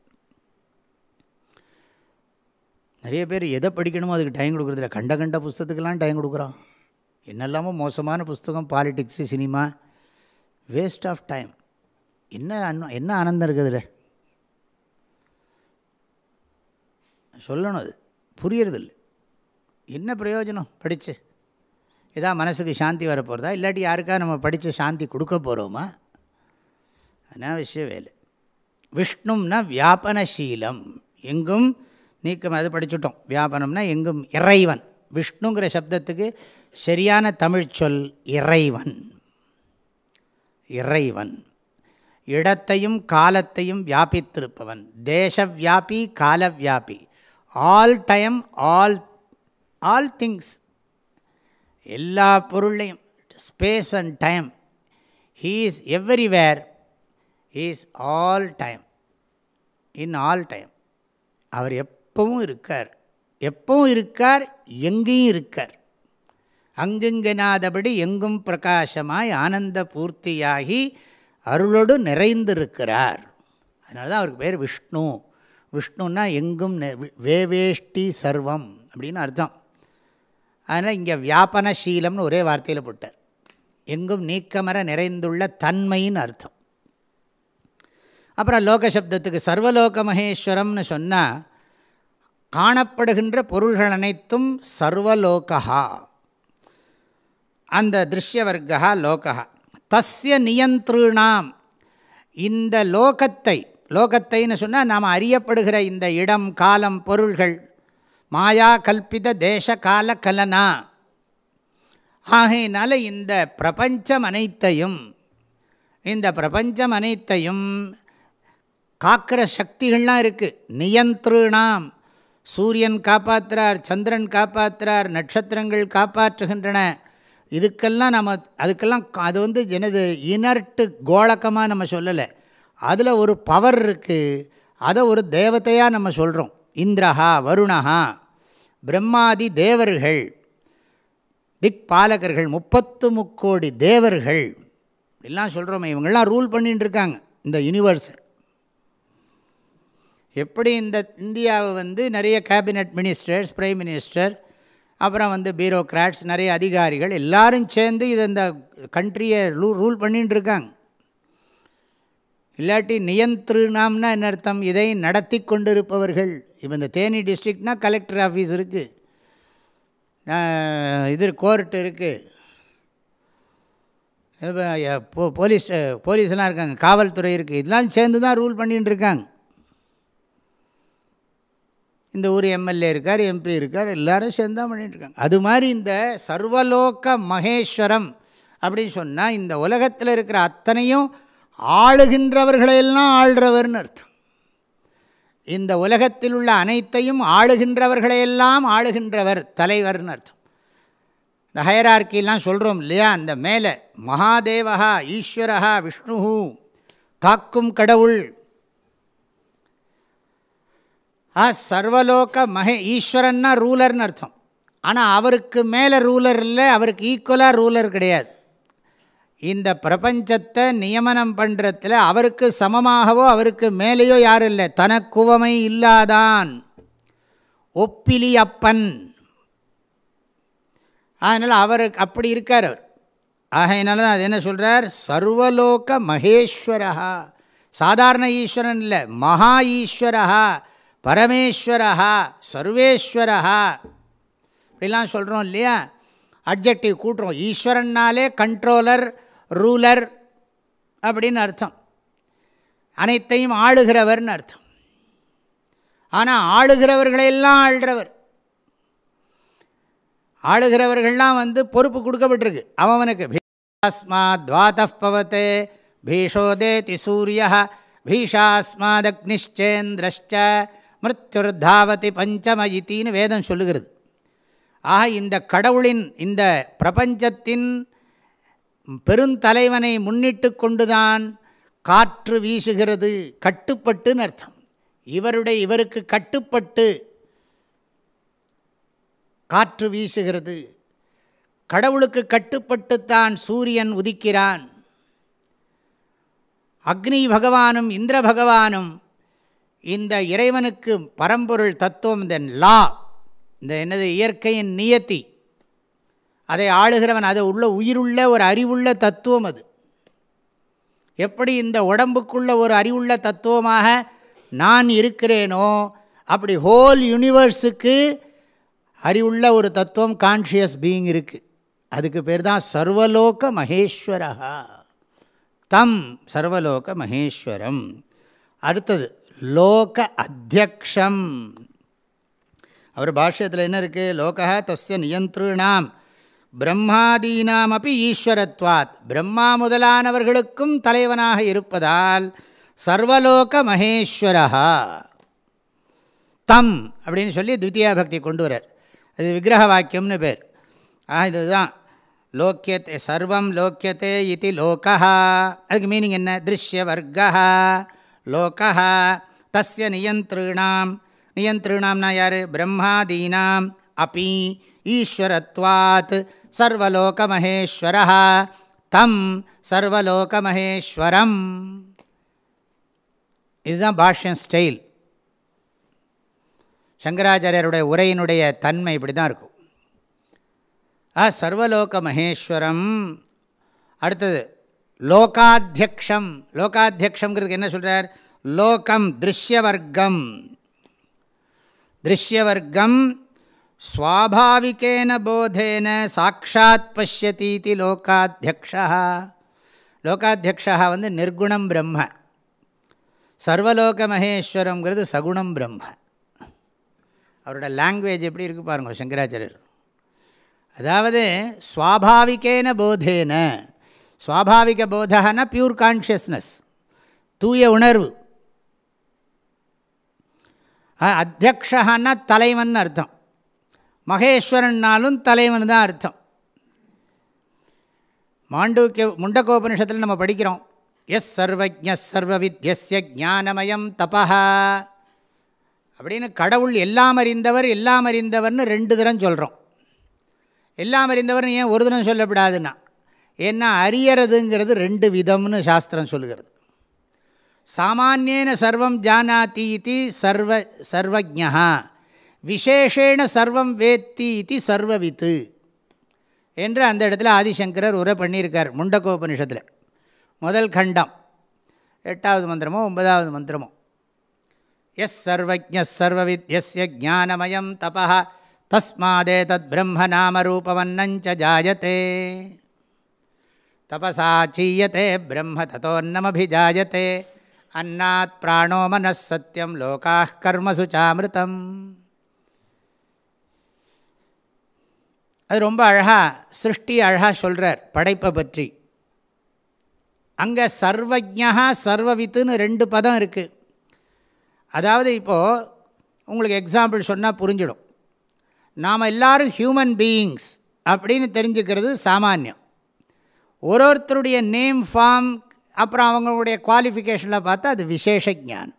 நிறைய பேர் எதை படிக்கணுமோ அதுக்கு டைம் கொடுக்குறதில்ல. கண்ட கண்ட புஸ்தத்துக்கெல்லாம் டைம் கொடுக்குறான். என்னெல்லாமோ மோசமான புஸ்தகம் politics cinema waste of time என்ன அன்னம் என்ன ஆனந்தம் இருக்குதுல்ல சொல்லணும் அது. புரியறதில்ல என்ன பிரயோஜனம் படித்து எதா மனசுக்கு சாந்தி வரப்போகிறதா இல்லாட்டி யாருக்கா நம்ம படித்து சாந்தி கொடுக்க போகிறோமா அனாவசிய வேலை விஷ்ணும்னா வியாபனசீலம். எங்கும் நீக்கம் அது படிச்சுட்டோம். வியாபனம்னா எங்கும் இறைவன். விஷ்ணுங்கிற சப்தத்துக்கு சரியான தமிழ் சொல் இறைவன். இறைவன். இடத்தையும் காலத்தையும் வியாபித்திருப்பவன். தேசவியாபி காலவியாபி. All time all all things எல்லா பொருளையும் space and time he is everywhere he is all time in all time அவர் எப்பவும் இருக்கார். எப்பவும் இருக்கார் எங்கேயும் இருக்கார். அங்குங்கெனாதபடி எங்கும் பிரகாசமாய் ஆனந்த பூர்த்தியாகி அருளோடு நிறைந்திருக்கிறார். அதனால தான் அவருக்கு பேர் விஷ்ணு. விஷ்ணுன்னா எங்கும் வேவேஷ்டி சர்வம் அப்படின்னு அர்த்தம். அதனால் இங்கே வியாபனசீலம்னு ஒரே வார்த்தையில் போட்டார். எங்கும் நீக்கமர நிறைந்துள்ள தன்மைன்னு அர்த்தம். அப்புறம் லோகசப்தத்துக்கு சர்வலோக மகேஸ்வரம்னு சொன்னால் காணப்படுகின்ற பொருள்கள் அனைத்தும் சர்வலோகா அந்த திருஷ்யவர்க்கா லோகா. தஸ்ய நியந்திருணாம். இந்த லோகத்தை லோகத்தைன்னு சொன்னால் நாம் அறியப்படுகிற இந்த இடம் காலம் பொருள்கள் மாயா கல்பித தேச கால கலனா. ஆகையினால இந்த பிரபஞ்சம் அனைத்தையும் இந்த பிரபஞ்சம் அனைத்தையும் காக்கிற சக்திகள்லாம் இருக்குது நியந்திருணாம். சூரியன் காப்பாற்றுறார் சந்திரன் காப்பாற்றுறார் நட்சத்திரங்கள் காப்பாற்றுகின்றன. இதுக்கெல்லாம் நம்ம அதுக்கெல்லாம் அது வந்து எனது இனர்ட்டு கோலக்கமாக நம்ம சொல்லலை. அதில் ஒரு பவர் இருக்குது அதை ஒரு தேவதையாக நம்ம சொல்கிறோம் இந்திரஹா வருணஹா பிரம்மாதி தேவர்கள் திக் பாலகர்கள் முப்பத்து முக்கோடி தேவர்கள். எல்லாம் சொல்கிறோமே இவங்கெல்லாம் ரூல் பண்ணிகிட்டு இருக்காங்க இந்த யூனிவர்ஸை எப்படி இந்த இந்தியாவை வந்து நிறைய கேபினட் மினிஸ்டர்ஸ் பிரைம் மினிஸ்டர் அப்புறம் வந்து பியூரோக்ராட்ஸ் நிறைய அதிகாரிகள் எல்லாரும் சேர்ந்து இதை இந்த கண்ட்ரியை ரூ ரூல் பண்ணிகிட்டு இருக்காங்க. இல்லாட்டி நியந்திருநாம்னா என்ன அர்த்தம்? இதை நடத்தி கொண்டிருப்பவர்கள். இப்போ இந்த தேனி டிஸ்ட்ரிக்ட்னால் கலெக்டர் ஆஃபீஸ் இருக்குது இது கோர்ட் இருக்குது போ போலீஸ் போலீஸ்லாம் இருக்காங்க. காவல்துறை இருக்குது இதெல்லாம் சேர்ந்து தான் ரூல் பண்ணிகிட்டு இருக்காங்க. இந்த ஊர் எம்எல்ஏ இருக்கார் எம்பி இருக்கார் எல்லோரும் சேர்ந்து தான் பண்ணிகிட்டு இருக்காங்க அது மாதிரி இந்த சர்வலோக மகேஸ்வரம் அப்படின்னு சொன்னால் இந்த உலகத்தில் இருக்கிற அத்தனையும் ஆளுகின்றவர்களையெல்லாம் ஆள்றவர்னு அர்த்தம். இந்த உலகத்தில் உள்ள அனைத்தையும் ஆளுகின்றவர்களையெல்லாம் ஆளுகின்றவர் தலைவர்னு அர்த்தம். இந்த ஹயரார்க்கிலாம் சொல்கிறோம் இல்லையா? அந்த மேலே மகாதேவகா ஈஸ்வரகா விஷ்ணு காக்கும் கடவுள் ஆ சர்வலோக மகே ஈஸ்வரன்னா ரூலர்னு அர்த்தம். ஆனால் அவருக்கு மேலே ரூலர் இல்லை அவருக்கு ஈக்குவலாக ரூலர் கிடையாது. இந்த பிரபஞ்சத்தை நியமனம் பண்ணுறதுல அவருக்கு சமமாகவோ அவருக்கு மேலேயோ யாரும் இல்லை. தனக்குவமை இல்லாதான். ஒப்பிலி அப்பன். அதனால் அவருக்கு அப்படி இருக்கார் அவர். ஆகையினால தான் அது என்ன சொல்கிறார் சர்வலோக மகேஸ்வரா சாதாரண ஈஸ்வரன் இல்லை மகா ஈஸ்வரா பரமேஸ்வரஹா சர்வேஸ்வரஹா. இப்படிலாம் சொல்கிறோம் இல்லையா? அப்ஜெக்டிவ் கூட்டுறோம். ஈஸ்வரன்னாலே கண்ட்ரோலர் ரூலர் அப்படின்னு அர்த்தம். அனைத்தையும் ஆளுகிறவர்னு அர்த்தம். ஆனால் ஆளுகிறவர்களையெல்லாம் ஆள்றவர். ஆளுகிறவர்கள்லாம் வந்து பொறுப்பு கொடுக்கப்பட்டிருக்கு. அவனுக்கு பீஷாஸ்மாத் துவாதப்பவத்தே பீஷோதே சூரிய பீஷாஸ்மாதக்னிச்சேந்திரஷ்ட மிருத்யுர்தாவதி பஞ்சம இத்தின்னு வேதம் சொல்லுகிறது. ஆக இந்த கடவுளின் இந்த பிரபஞ்சத்தின் பெருந்தலைவனை முன்னிட்டு கொண்டுதான் காற்று வீசுகிறது கட்டுப்பட்டுன்னு அர்த்தம். இவருடைய இவருக்கு கட்டுப்பட்டு காற்று வீசுகிறது. கடவுளுக்கு கட்டுப்பட்டுத்தான் சூரியன் உதிக்கிறான். அக்னி பகவானும் இந்திர பகவானும் இந்த இறைவனுக்கு பரம்பொருள் தத்துவம் இந்த லா இந்த என்னது இயற்கையின் நியத்தி. அதை ஆளுகிறவன் அதை உள்ள உயிருள்ள ஒரு அறிவுள்ள தத்துவம் அது. எப்படி இந்த உடம்புக்குள்ள ஒரு அறிவுள்ள தத்துவமாக நான் இருக்கிறேனோ அப்படி ஹோல் யூனிவர்ஸுக்கு அறிவுள்ள ஒரு தத்துவம் கான்ஷியஸ் பீயிங் இருக்குது அதுக்கு பேர் தான் சர்வலோக மகேஸ்வரா தம் சர்வலோக மகேஸ்வரம். அடுத்தது லோக அத்தியக்ஷம். அவர் பாஷ்யத்தில் என்ன இருக்குது லோகா தஸ்ய நியந்திருணாம். பிரம்மாதீனாம் அப்படி ஈஸ்வரத்வாத். பிரம்மா முதலானவர்களுக்கும் தலைவனாக இருப்பதால் சர்வலோக மகேஸ்வரா தம் அப்படின்னு சொல்லி துவித்தியா பக்தி கொண்டு வரார் அது விக்கிரக வாக்கியம்னு பேர். ஆ இதுதான். லோக்கியத்தை சர்வம் லோக்கியத்தே இது லோகா அதுக்கு மீனிங் என்ன? திருஷ்ய வர்க்கா லோகா தஸ்ய நியந்திருணாம் நியந்திருணாம்னா யார் பிரம்மாதீனாம் அப்பி ஈஸ்வரத்வாத் சர்வலோகமகேஸ்வர தம் சர்வலோகமகேஸ்வரம் இதுதான் பாஷ்யம் ஸ்டைல் சங்கராச்சாரியருடைய உரையினுடைய தன்மை இப்படி தான் இருக்கும். ஆ சர்வலோக மகேஸ்வரம் அடுத்தது லோகாத்தியக்ஷம். லோகாத்தியக்ஷங்கிறதுக்கு என்ன சொல்கிறார் லோகம் திருஷ்யவர்க்கம். திருஷ்யவர்க்கம் ஸ்வாபாவிகேன போதேன சாட்சாத் பசியத்தீதி லோகாத்தியக்ஷா லோகாத்தியக்ஷா வந்து நிர்குணம் பிரம்ம. சர்வலோக மகேஸ்வரங்கிறது சகுணம் பிரம்ம. அவரோட லாங்குவேஜ் எப்படி இருக்குது பாருங்கள் சங்கராச்சாரியர். அதாவது ஸ்வாபாவிகேன போதேன. ஸ்வாபாவிக போதகனா பியூர் கான்ஷியஸ்னஸ் தூய உணர்வு. அத்தியக்ஷகான்னா தலைவன் அர்த்தம். மகேஸ்வரன்னாலும் தலைவன் தான் அர்த்தம். மாண்டூக்கிய முண்டகோபனிஷத்தில் நம்ம படிக்கிறோம். எஸ் சர்வஜ சர்வவித்யஸ்ய ஜானமயம் தபா அப்படின்னு கடவுள் எல்லாம் அறிந்தவர் எல்லாம் அறிந்தவர்னு ரெண்டு தரம் சொல்கிறோம் எல்லாம் அறிந்தவர்னு ஏன் ஒரு தினம் சொல்லப்படாதுன்னா? ஏன்னா அறியறதுங்கிறது ரெண்டு விதம்னு சாஸ்திரம் சொல்லுகிறது. சாமானியன சர்வம் ஜானாதி இது சர்வ சர்வஜா விசேஷேண சர்வம் வேத்தி இது சர்வவித்து என்று அந்த இடத்துல ஆதிசங்கரர் உரை பண்ணியிருக்கார் முண்டகோபனிஷத்தில். முதல் கண்டம் எட்டாவது மந்திரமோ ஒன்பதாவது மந்திரமோ. எஸ் சர்வஜ சர்வவித் எஸ் ஜானமயம் தபா தஸ்மாதே தத் பிரம்ம நாமரூபவன்னஞ்ச ஜாயத்தே. தபசா சீயத்தே பிரம்ம தத்தோன்னமபிஜாயத்தே அன்னாத் பிராணோ மனசத்தியம் சத்தியம் லோகாः கர்மசு சாமிருதம் அது ரொம்ப அழகாக சிருஷ்டி அழகாக சொல்கிறார் படைப்பை பற்றி. அங்கே சர்வஜா சர்வவித்துன்னு ரெண்டு பதம் இருக்குது அதாவது இப்போது உங்களுக்கு எக்ஸாம்பிள் சொன்னால் புரிஞ்சிடும். நாம் எல்லோரும் ஹியூமன் பீயிங்ஸ் அப்படின்னு தெரிஞ்சுக்கிறது சாமானியம். ஒரு ஒருத்தருடைய நேம் ஃபார்ம் அப்புறம் அவங்களுடைய குவாலிஃபிகேஷனில் பார்த்தா அது விசேஷ ஜானம்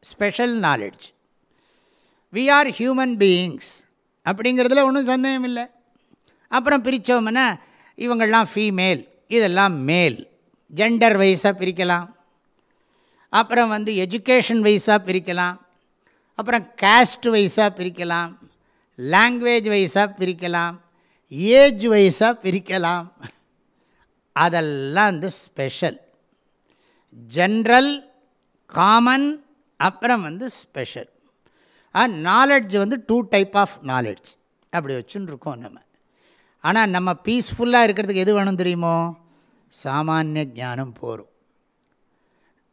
special knowledge we are human beings அப்படிங்கிறதுல ஒன்றும் சந்தேகம் இல்லை. அப்புறம் பிரித்தோம்னா இவங்கள்லாம் ஃபீமேல் இதெல்லாம் மேல் ஜெண்டர் வைஸாக பிரிக்கலாம். அப்புறம் வந்து எஜுகேஷன் வைஸாக பிரிக்கலாம். அப்புறம் காஸ்ட் வைஸாக பிரிக்கலாம். லாங்குவேஜ் வைஸாக பிரிக்கலாம். ஏஜ் வைஸாக பிரிக்கலாம். அதெல்லாம் வந்து ஸ்பெஷல் ஜென்ரல் காமன் அப்புறம் வந்து ஸ்பெஷல் நாலெட்ஜ் வந்து டூ டைப் ஆஃப் நாலெட்ஜ் அப்படி வச்சுன்னு இருக்கோம் நம்ம. ஆனால் நம்ம பீஸ்ஃபுல்லாக இருக்கிறதுக்கு எது வேணும் தெரியுமோ? சாமானிய ஞானம் போகும்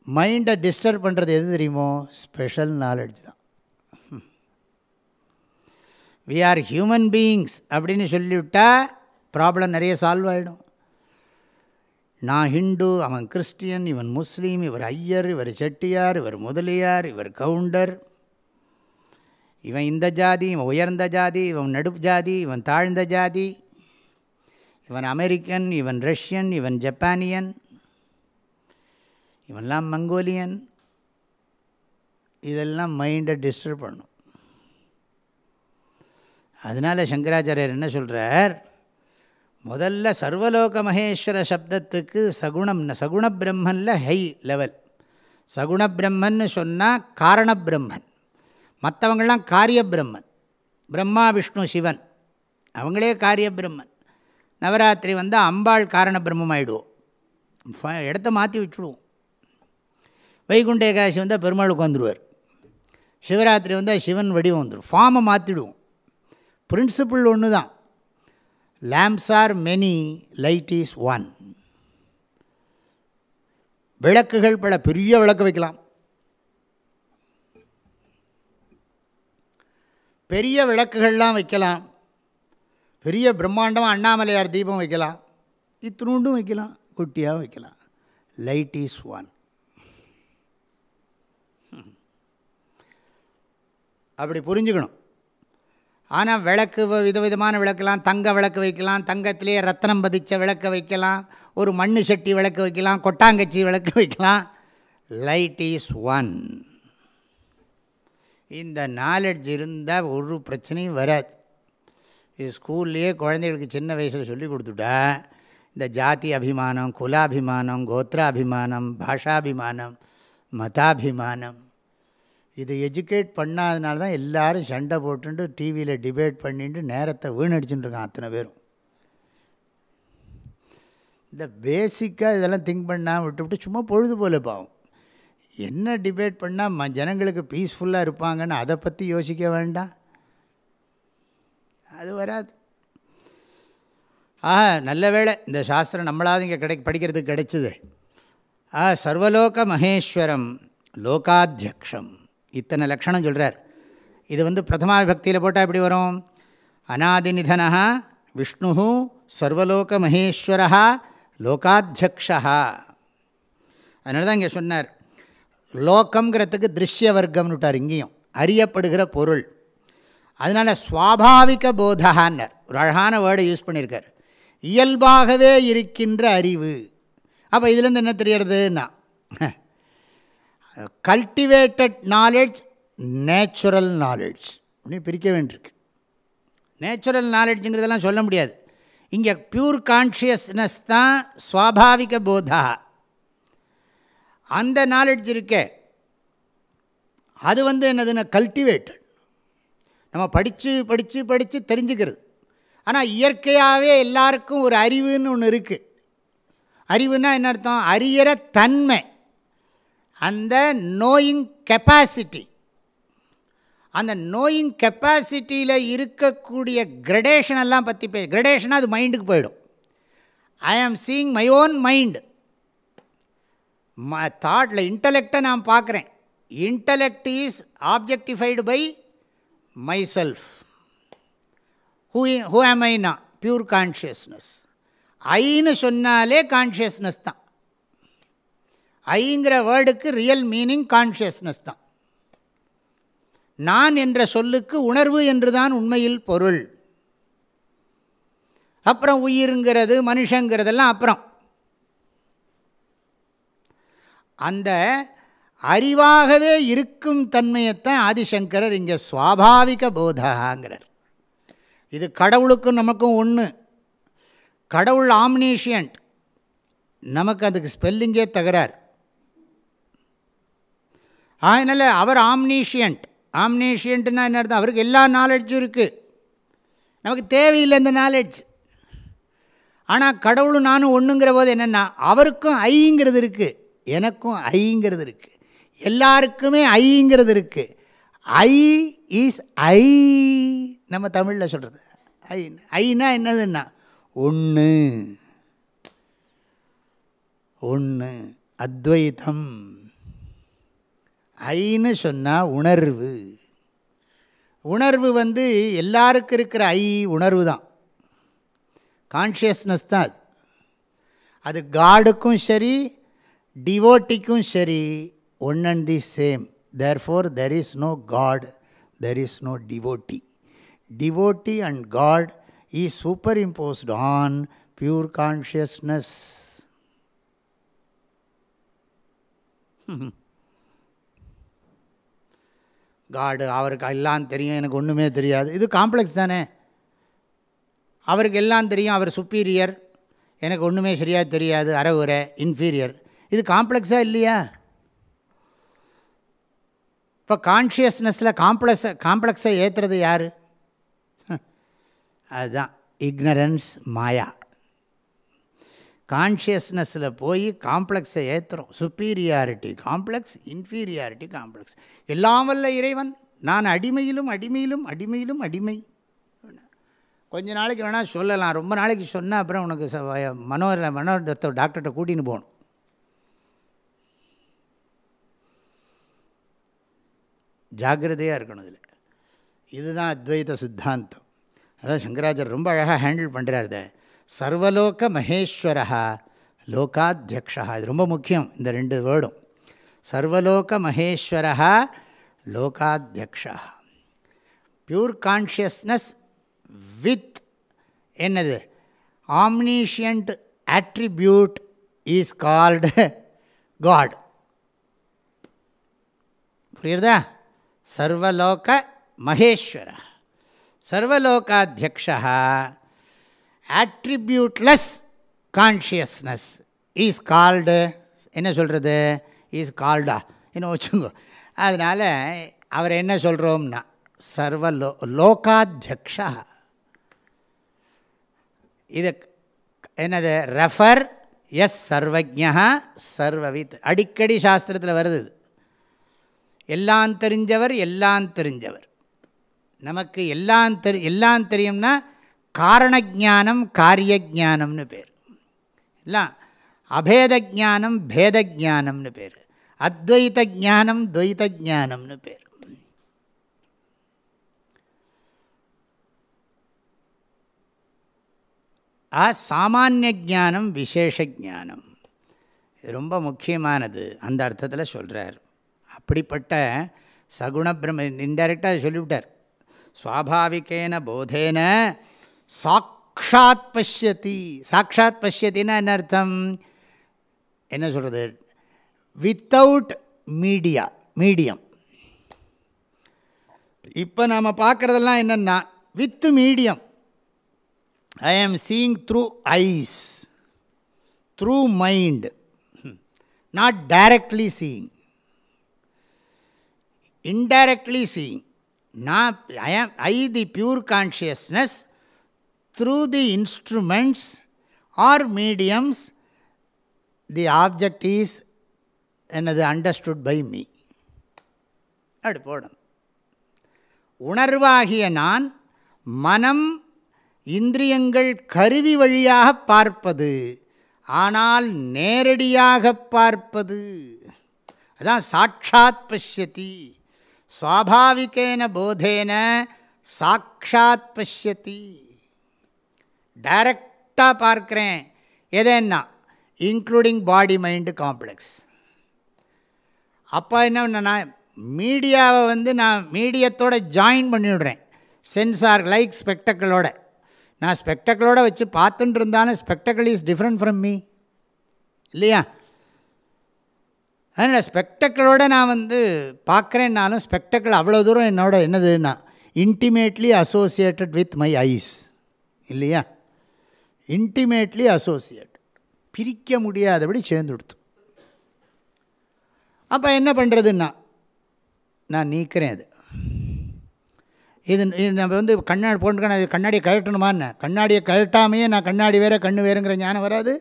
மைண்டை டிஸ்டர்ப் பண்ணுறது எது தெரியுமோ? ஸ்பெஷல் நாலெட்ஜ் தான். வி ஆர் ஹியூமன் பீயிங்ஸ் அப்படின்னு சொல்லிவிட்டால் ப்ராப்ளம் நிறைய சால்வ் ஆகிடும் நான் ஹிந்து அவன் கிறிஸ்டியன் இவன் முஸ்லீம் இவர் ஐயர் இவர் செட்டியார் இவர் முதலியார் இவர் கவுண்டர். இவன் இந்த ஜாதி இவன் உயர்ந்த ஜாதி இவன் நடுப்பு ஜாதி இவன் தாழ்ந்த ஜாதி. இவன் அமெரிக்கன் இவன் ரஷ்யன் இவன் ஜப்பானியன். இவன்லாம் மங்கோலியன். இதெல்லாம் மைண்டை டிஸ்டர்ப் பண்ணும். அதனால் சங்கராச்சாரியர் என்ன சொல்கிறார் முதல்ல சர்வலோக மகேஸ்வர சப்தத்துக்கு சகுணம் சகுண பிரம்மனில் ஹை லெவல் சகுண பிரம்மன்னு சொன்னால் காரண பிரம்மன் மற்றவங்களாம் காரிய பிரம்மன் பிரம்மா விஷ்ணு சிவன். அவங்களே காரிய பிரம்மன் நவராத்திரி வந்தால் அம்பாள் காரண பிரம்மம் ஆகிடுவோம் இடத்த மாற்றி வச்சுடுவோம். வைகுண்ட ஏகாதசி வந்தால் பெருமாளுக்கு வந்துடுவார் சிவராத்திரி வந்தால் சிவன் வடிவம் வந்துடும் ஃபார்மை மாற்றிடுவோம் பிரின்சிபிள் ஒன்று தான் lamps are many light is one விளக்குகள் பல பெரிய விளக்கு வைக்கலாம். பெரிய விளக்குகள்லாம் வைக்கலாம். பெரிய பிரம்மாண்டமாக அண்ணாமலையார் தீபம் வைக்கலாம். இத்தினூண்டும் வைக்கலாம் குட்டியாக வைக்கலாம். லைட் இஸ் ஒன் அப்படி புரிஞ்சுக்கணும். ஆனால் விளக்கு விதவிதமான விளக்கலாம் தங்க விளக்கு வைக்கலாம் தங்கத்திலேயே ரத்தனம் பதிச்ச விளக்க வைக்கலாம் ஒரு மண் சட்டி விளக்கு வைக்கலாம் கொட்டாங்கச்சி விளக்கு வைக்கலாம். லைட் இஸ் ஒன் இந்த நாலெட்ஜ் இருந்தால் ஒரு பிரச்சனையும் வராது. இது ஸ்கூல்லையே குழந்தைகளுக்கு சின்ன வயசில் சொல்லி கொடுத்துட்டா இந்த ஜாதி அபிமானம் குலாபிமானம் கோத்திராபிமானம் பாஷாபிமானம் மதாபிமானம் இதை எஜுகேட் பண்ணாதனால தான் எல்லோரும் சண்டை போட்டுட்டு டிவியில் டிபேட் பண்ணிட்டு நேரத்தை வீணடிச்சுட்டு இருக்கான் அத்தனை பேரும். இந்த பேசிக்காக இதெல்லாம் திங்க் பண்ணால் விட்டு விட்டு சும்மா பொழுது போல பாவம். என்ன டிபேட் பண்ணால் ம ஜனங்களுக்கு பீஸ்ஃபுல்லாக இருப்பாங்கன்னு அதை பற்றி யோசிக்க வேண்டாம். அது வராது. ஆஹா நல்ல வேளை இந்த சாஸ்திரம் நம்மளாவது இங்கே கிடை படிக்கிறதுக்கு கிடைச்சிது. ஆ சர்வலோக மகேஸ்வரம் லோகாத்தியக்ஷம். இத்தனை லக்ஷணம் சொல்கிறார் இது வந்து பிரதமா விபக்தியில் போட்டால் எப்படி வரும்? அநாதிநிதனா விஷ்ணு சர்வலோக மகேஸ்வரா லோகாத்தியக்ஷா அதனால தான் இங்கே சொன்னார். லோக்கங்கிறதுக்கு திருஷ்ய வர்க்கம்னு விட்டார் இங்கேயும். அறியப்படுகிற பொருள். அதனால் சுவாபாவிக போதகான்னர். ஒரு அழகான வேர்டை யூஸ் பண்ணியிருக்கார். இயல்பாகவே இருக்கின்ற அறிவு. அப்போ இதுலேருந்து என்ன தெரியறதுன்னா கல்டிவேட்டட் நாலெட்ஜ் நேச்சுரல் நாலெட்ஜ் அப்படின்னு பிரிக்க வேண்டியிருக்கு. நேச்சுரல் நாலெட்ஜுங்கிறதெல்லாம் சொல்ல முடியாது. இங்கே பியூர் கான்ஷியஸ்னஸ் தான் சுவாபாவிக போதா. அந்த நாலெட்ஜ் இருக்கே. அது வந்து என்னதுன்னா கல்டிவேட்டட் நம்ம படித்து படித்து படித்து தெரிஞ்சுக்கிறது. ஆனால் இயற்கையாகவே எல்லாருக்கும் ஒரு அறிவுன்னு ஒன்று இருக்குது அறிவுன்னா என்ன அர்த்தம்? அறியிற தன்மை. அந்த நோயிங் கெப்பாசிட்டி அந்த நோயிங் கெப்பாசிட்டியில் இருக்கக்கூடிய கிரடேஷன் எல்லாம் பற்றி பே கிரடேஷனாக அது மைண்டுக்கு போயிடும். ஐ am seeing my own mind ம தாட்டில் இன்டலெக்டை நான் பார்க்குறேன். Intellect is objectified by my self who who am Aina pure consciousness ஐன்னு சொன்னாலே கான்ஷியஸ்னஸ் தான். ஐங்கிற வேர்டுக்கு ரியல் மீனிங் கான்ஷியஸ்னஸ் தான். நான் என்ற சொல்லுக்கு உணர்வு என்று தான் உண்மையில் பொருள். அப்புறம் உயிருங்கிறது மனுஷங்கிறதெல்லாம் அப்புறம். அந்த அறிவாகவே இருக்கும் தன்மையைத்தான் ஆதிசங்கரர் இங்கே சுவாபாவிக போதாங்கிறார் இது கடவுளுக்கும் நமக்கும் ஒன்று கடவுள் ஆம்னீஷியன்ட் நமக்கு அதுக்கு ஸ்பெல்லிங்கே தகரார் அதனால் அவர் ஆம்னீஷியன்ட் ஆம்னீஷியன்ட்னா என்ன அர்த்தம் அவருக்கு எல்லா நாலெட்ஜும் இருக்குது நமக்கு தேவையில்லை இந்த நாலெட்ஜ் ஆனால் கடவுளும் நானும் ஒன்றுங்கிற போது என்னென்னா அவருக்கும் ஐங்கிறது இருக்குது எனக்கும் ஐங்கிறது இருக்குது எல்லாருக்குமே ஐங்கிறது இருக்குது ஐ இஸ் ஐ. நம்ம தமிழில் சொல்கிறது ஐ ஐனா என்னதுன்னா ஒன்று ஒன்று அத்வைத்தம் ஐன்னு சொன்னால் உணர்வு. உணர்வு வந்து எல்லாருக்கும் இருக்கிற ஐ உணர்வு தான். கான்ஷியஸ்னஸ் தான் அது. அது காடுக்கும் சரி டிவோட்டிக்கும் சரி one and the same therefore there is no God there is no devotee devotee and God is superimposed on pure consciousness God அவருக்கு எல்லாம் தெரியும் எனக்கு ஒன்றுமே தெரியாது. இது காம்ப்ளெக்ஸ் தானே? அவருக்கு எல்லாம் தெரியும் அவர் சுப்பீரியர் எனக்கு ஒன்றுமே சரியாக தெரியாது அறவுரை இன்ஃபீரியர் இது காம்ப்ளெக்ஸாக இல்லையா? இப்போ கான்ஷியஸ்னஸில் காம்ப்ளெக்ஸை காம்ப்ளெக்ஸை ஏற்றுறது யார்? அதுதான் இக்னரன்ஸ் மாயா கான்ஷியஸ்னஸில் போய் காம்ப்ளெக்ஸை ஏற்றுறோம் சுப்பீரியாரிட்டி காம்ப்ளெக்ஸ் இன்ஃபீரியாரிட்டி காம்ப்ளெக்ஸ் எல்லாம் வல்ல இறைவன். நான் அடிமையிலும் அடிமையிலும் அடிமையிலும் அடிமை. கொஞ்ச நாளைக்கு வேணால் சொல்லலாம். ரொம்ப நாளைக்கு சொன்னால் அப்புறம் உனக்கு ச மனோ மனோதத்தை டாக்டர்கிட்ட கூட்டின்னு போகணும். ஜாக்கிரதையாக இருக்கணும் இதில். இதுதான் அத்வைத சித்தாந்தம். அதான் சங்கராச்சார் ரொம்ப அழகாக ஹேண்டில் பண்ணுறார் சர்வலோக மகேஸ்வரா லோகாத்தியக்ஷா இது ரொம்ப முக்கியம் இந்த ரெண்டு வேர்டும். சர்வலோக மகேஸ்வரா லோகாத்தியக்ஷா பியூர் கான்ஷியஸ்னஸ் வித் என்னது? Omniscient attribute is called God புரியுறதா? சர்வலோக மகேஸ்வர சர்வலோகாத்தியக்ஷா ஆட்ரிபியூட்லெஸ் கான்ஷியஸ்னஸ் இஸ் கால்டு என்ன சொல்கிறது இஸ் கால்டா என்ன வச்சுங்கோ அதனால் அவர் என்ன சொல்கிறோம்னா சர்வ லோ லோகாத்தியக்ஷா. இது என்னது? ரெஃபர் எஸ் சர்வஜா சர்வவித். அடிக்கடி சாஸ்திரத்தில் வருது எல்லாம் தெரிஞ்சவர் எல்லாம் தெரிஞ்சவர். நமக்கு எல்லாம் தெரி எல்லாம் தெரியும்னா காரண ஜானம் காரிய ஜானம்னு பேர். இல்லை? அபேத ஜானம் பேத ஜானம்னு பேர். அத்வைத ஜானம் துவைத ஜானம்னு பேர். ஆ சாமானிய ஜானம் விசேஷ ஜானம் இது ரொம்ப முக்கியமானது. அந்த அர்த்தத்தில் சொல்கிறார் அப்படிப்பட்ட சகுண பிரம்ம இன்டைரக்டாக சொல்லிவிட்டார். சுவாபாவிகேன போதேன சாட்சாத் பசியதி சாட்சாத் பசியத்தின்னா என்ன அர்த்தம்? என்ன சொல்கிறது வித்தவுட் மீடியா மீடியம் இப்போ நாம் பார்க்குறதெல்லாம் என்னென்னா with medium I am seeing through eyes through mind not directly seeing indirectly seeing நான் I am I the pure consciousness through the instruments or mediums the object is என்னது understood by me அப்படி போடணும். உணர்வாகிய நான் மனம் இந்திரியங்கள் கருவி வழியாக பார்ப்பது ஆனால் நேரடியாக பார்ப்பது. அதான் சாட்சாத் பசியதி சுவாபாவிகேன போதேன சாட்சாத் பசியதி டைரக்டாக பார்க்குறேன். எதேன்னா இன்க்ளூடிங் பாடி மைண்டு காம்ப்ளெக்ஸ் அப்போ என்ன நான் மீடியாவை வந்து நான் மீடியத்தோடு ஜாயின் பண்ணிவிடுறேன் சென்சார் லைக் ஸ்பெக்டக்கிளோட நான் ஸ்பெக்டக்கிளோட வச்சு பார்த்துட்டு இருந்தாலும் spectacle is different from me இல்லையா? அதனால் ஸ்பெக்டக்கிளோட நான் வந்து பார்க்குறேன்னாலும் ஸ்பெக்டக்கிள் அவ்வளோ தூரம் என்னோட என்னதுன்னா intimately associated with my eyes இல்லையா? இன்டிமேட்லி அசோசியேட் பிரிக்க முடியாதபடி சேர்ந்து கொடுத்து அப்போ என்ன பண்ணுறதுன்னா நான் நீக்கிறேன் அது. இது இது நம்ம வந்து கண்ணாடி போட்டுக்க அது கண்ணாடியை கழட்டணுமான்னு. கண்ணாடியை கழட்டாமையே நான் கண்ணாடி வேறு கண்ணு வேறுங்கிற ஞானம் வராது.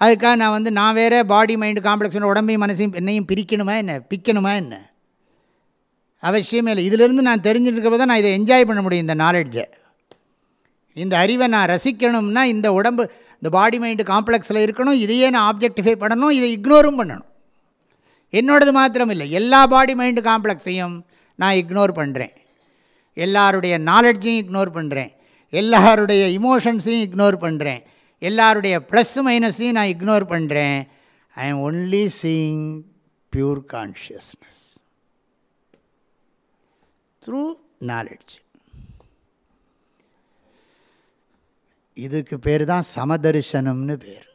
அதுக்காக நான் வந்து நான் வேறு பாடி மைண்டு காம்ப்ளெக்ஸோட உடம்பையும் மனசையும் என்னையும் பிரிக்கணுமா என்ன? பிக்கணுமா என்ன? அவசியமே இல்லை. இதிலிருந்து நான் தெரிஞ்சுட்டு தான் நான் இதை என்ஜாய் பண்ண முடியும் இந்த நாலெட்ஜை இந்த அறிவை நான் ரசிக்கணும்னா இந்த உடம்பு இந்த பாடி மைண்டு காம்ப்ளெக்ஸில் இருக்கணும் இதையே நான் ஆப்ஜெக்டிஃபை பண்ணணும் இதை இக்னோரும் பண்ணணும். என்னோடது மாத்திரம் இல்லை எல்லா பாடி மைண்டு காம்ப்ளெக்ஸையும் நான் இக்னோர் பண்ணுறேன் எல்லாருடைய நாலெட்ஜையும் இக்னோர் பண்ணுறேன் எல்லாருடைய இமோஷன்ஸையும் இக்னோர் பண்ணுறேன் எல்லாருடைய ப்ளஸ் மைனஸையும் நான் இக்னோர் பண்ணுறேன் I am only seeing pure consciousness through knowledge இதுக்கு பேர் தான் சமதர்சனம்னு பேர்.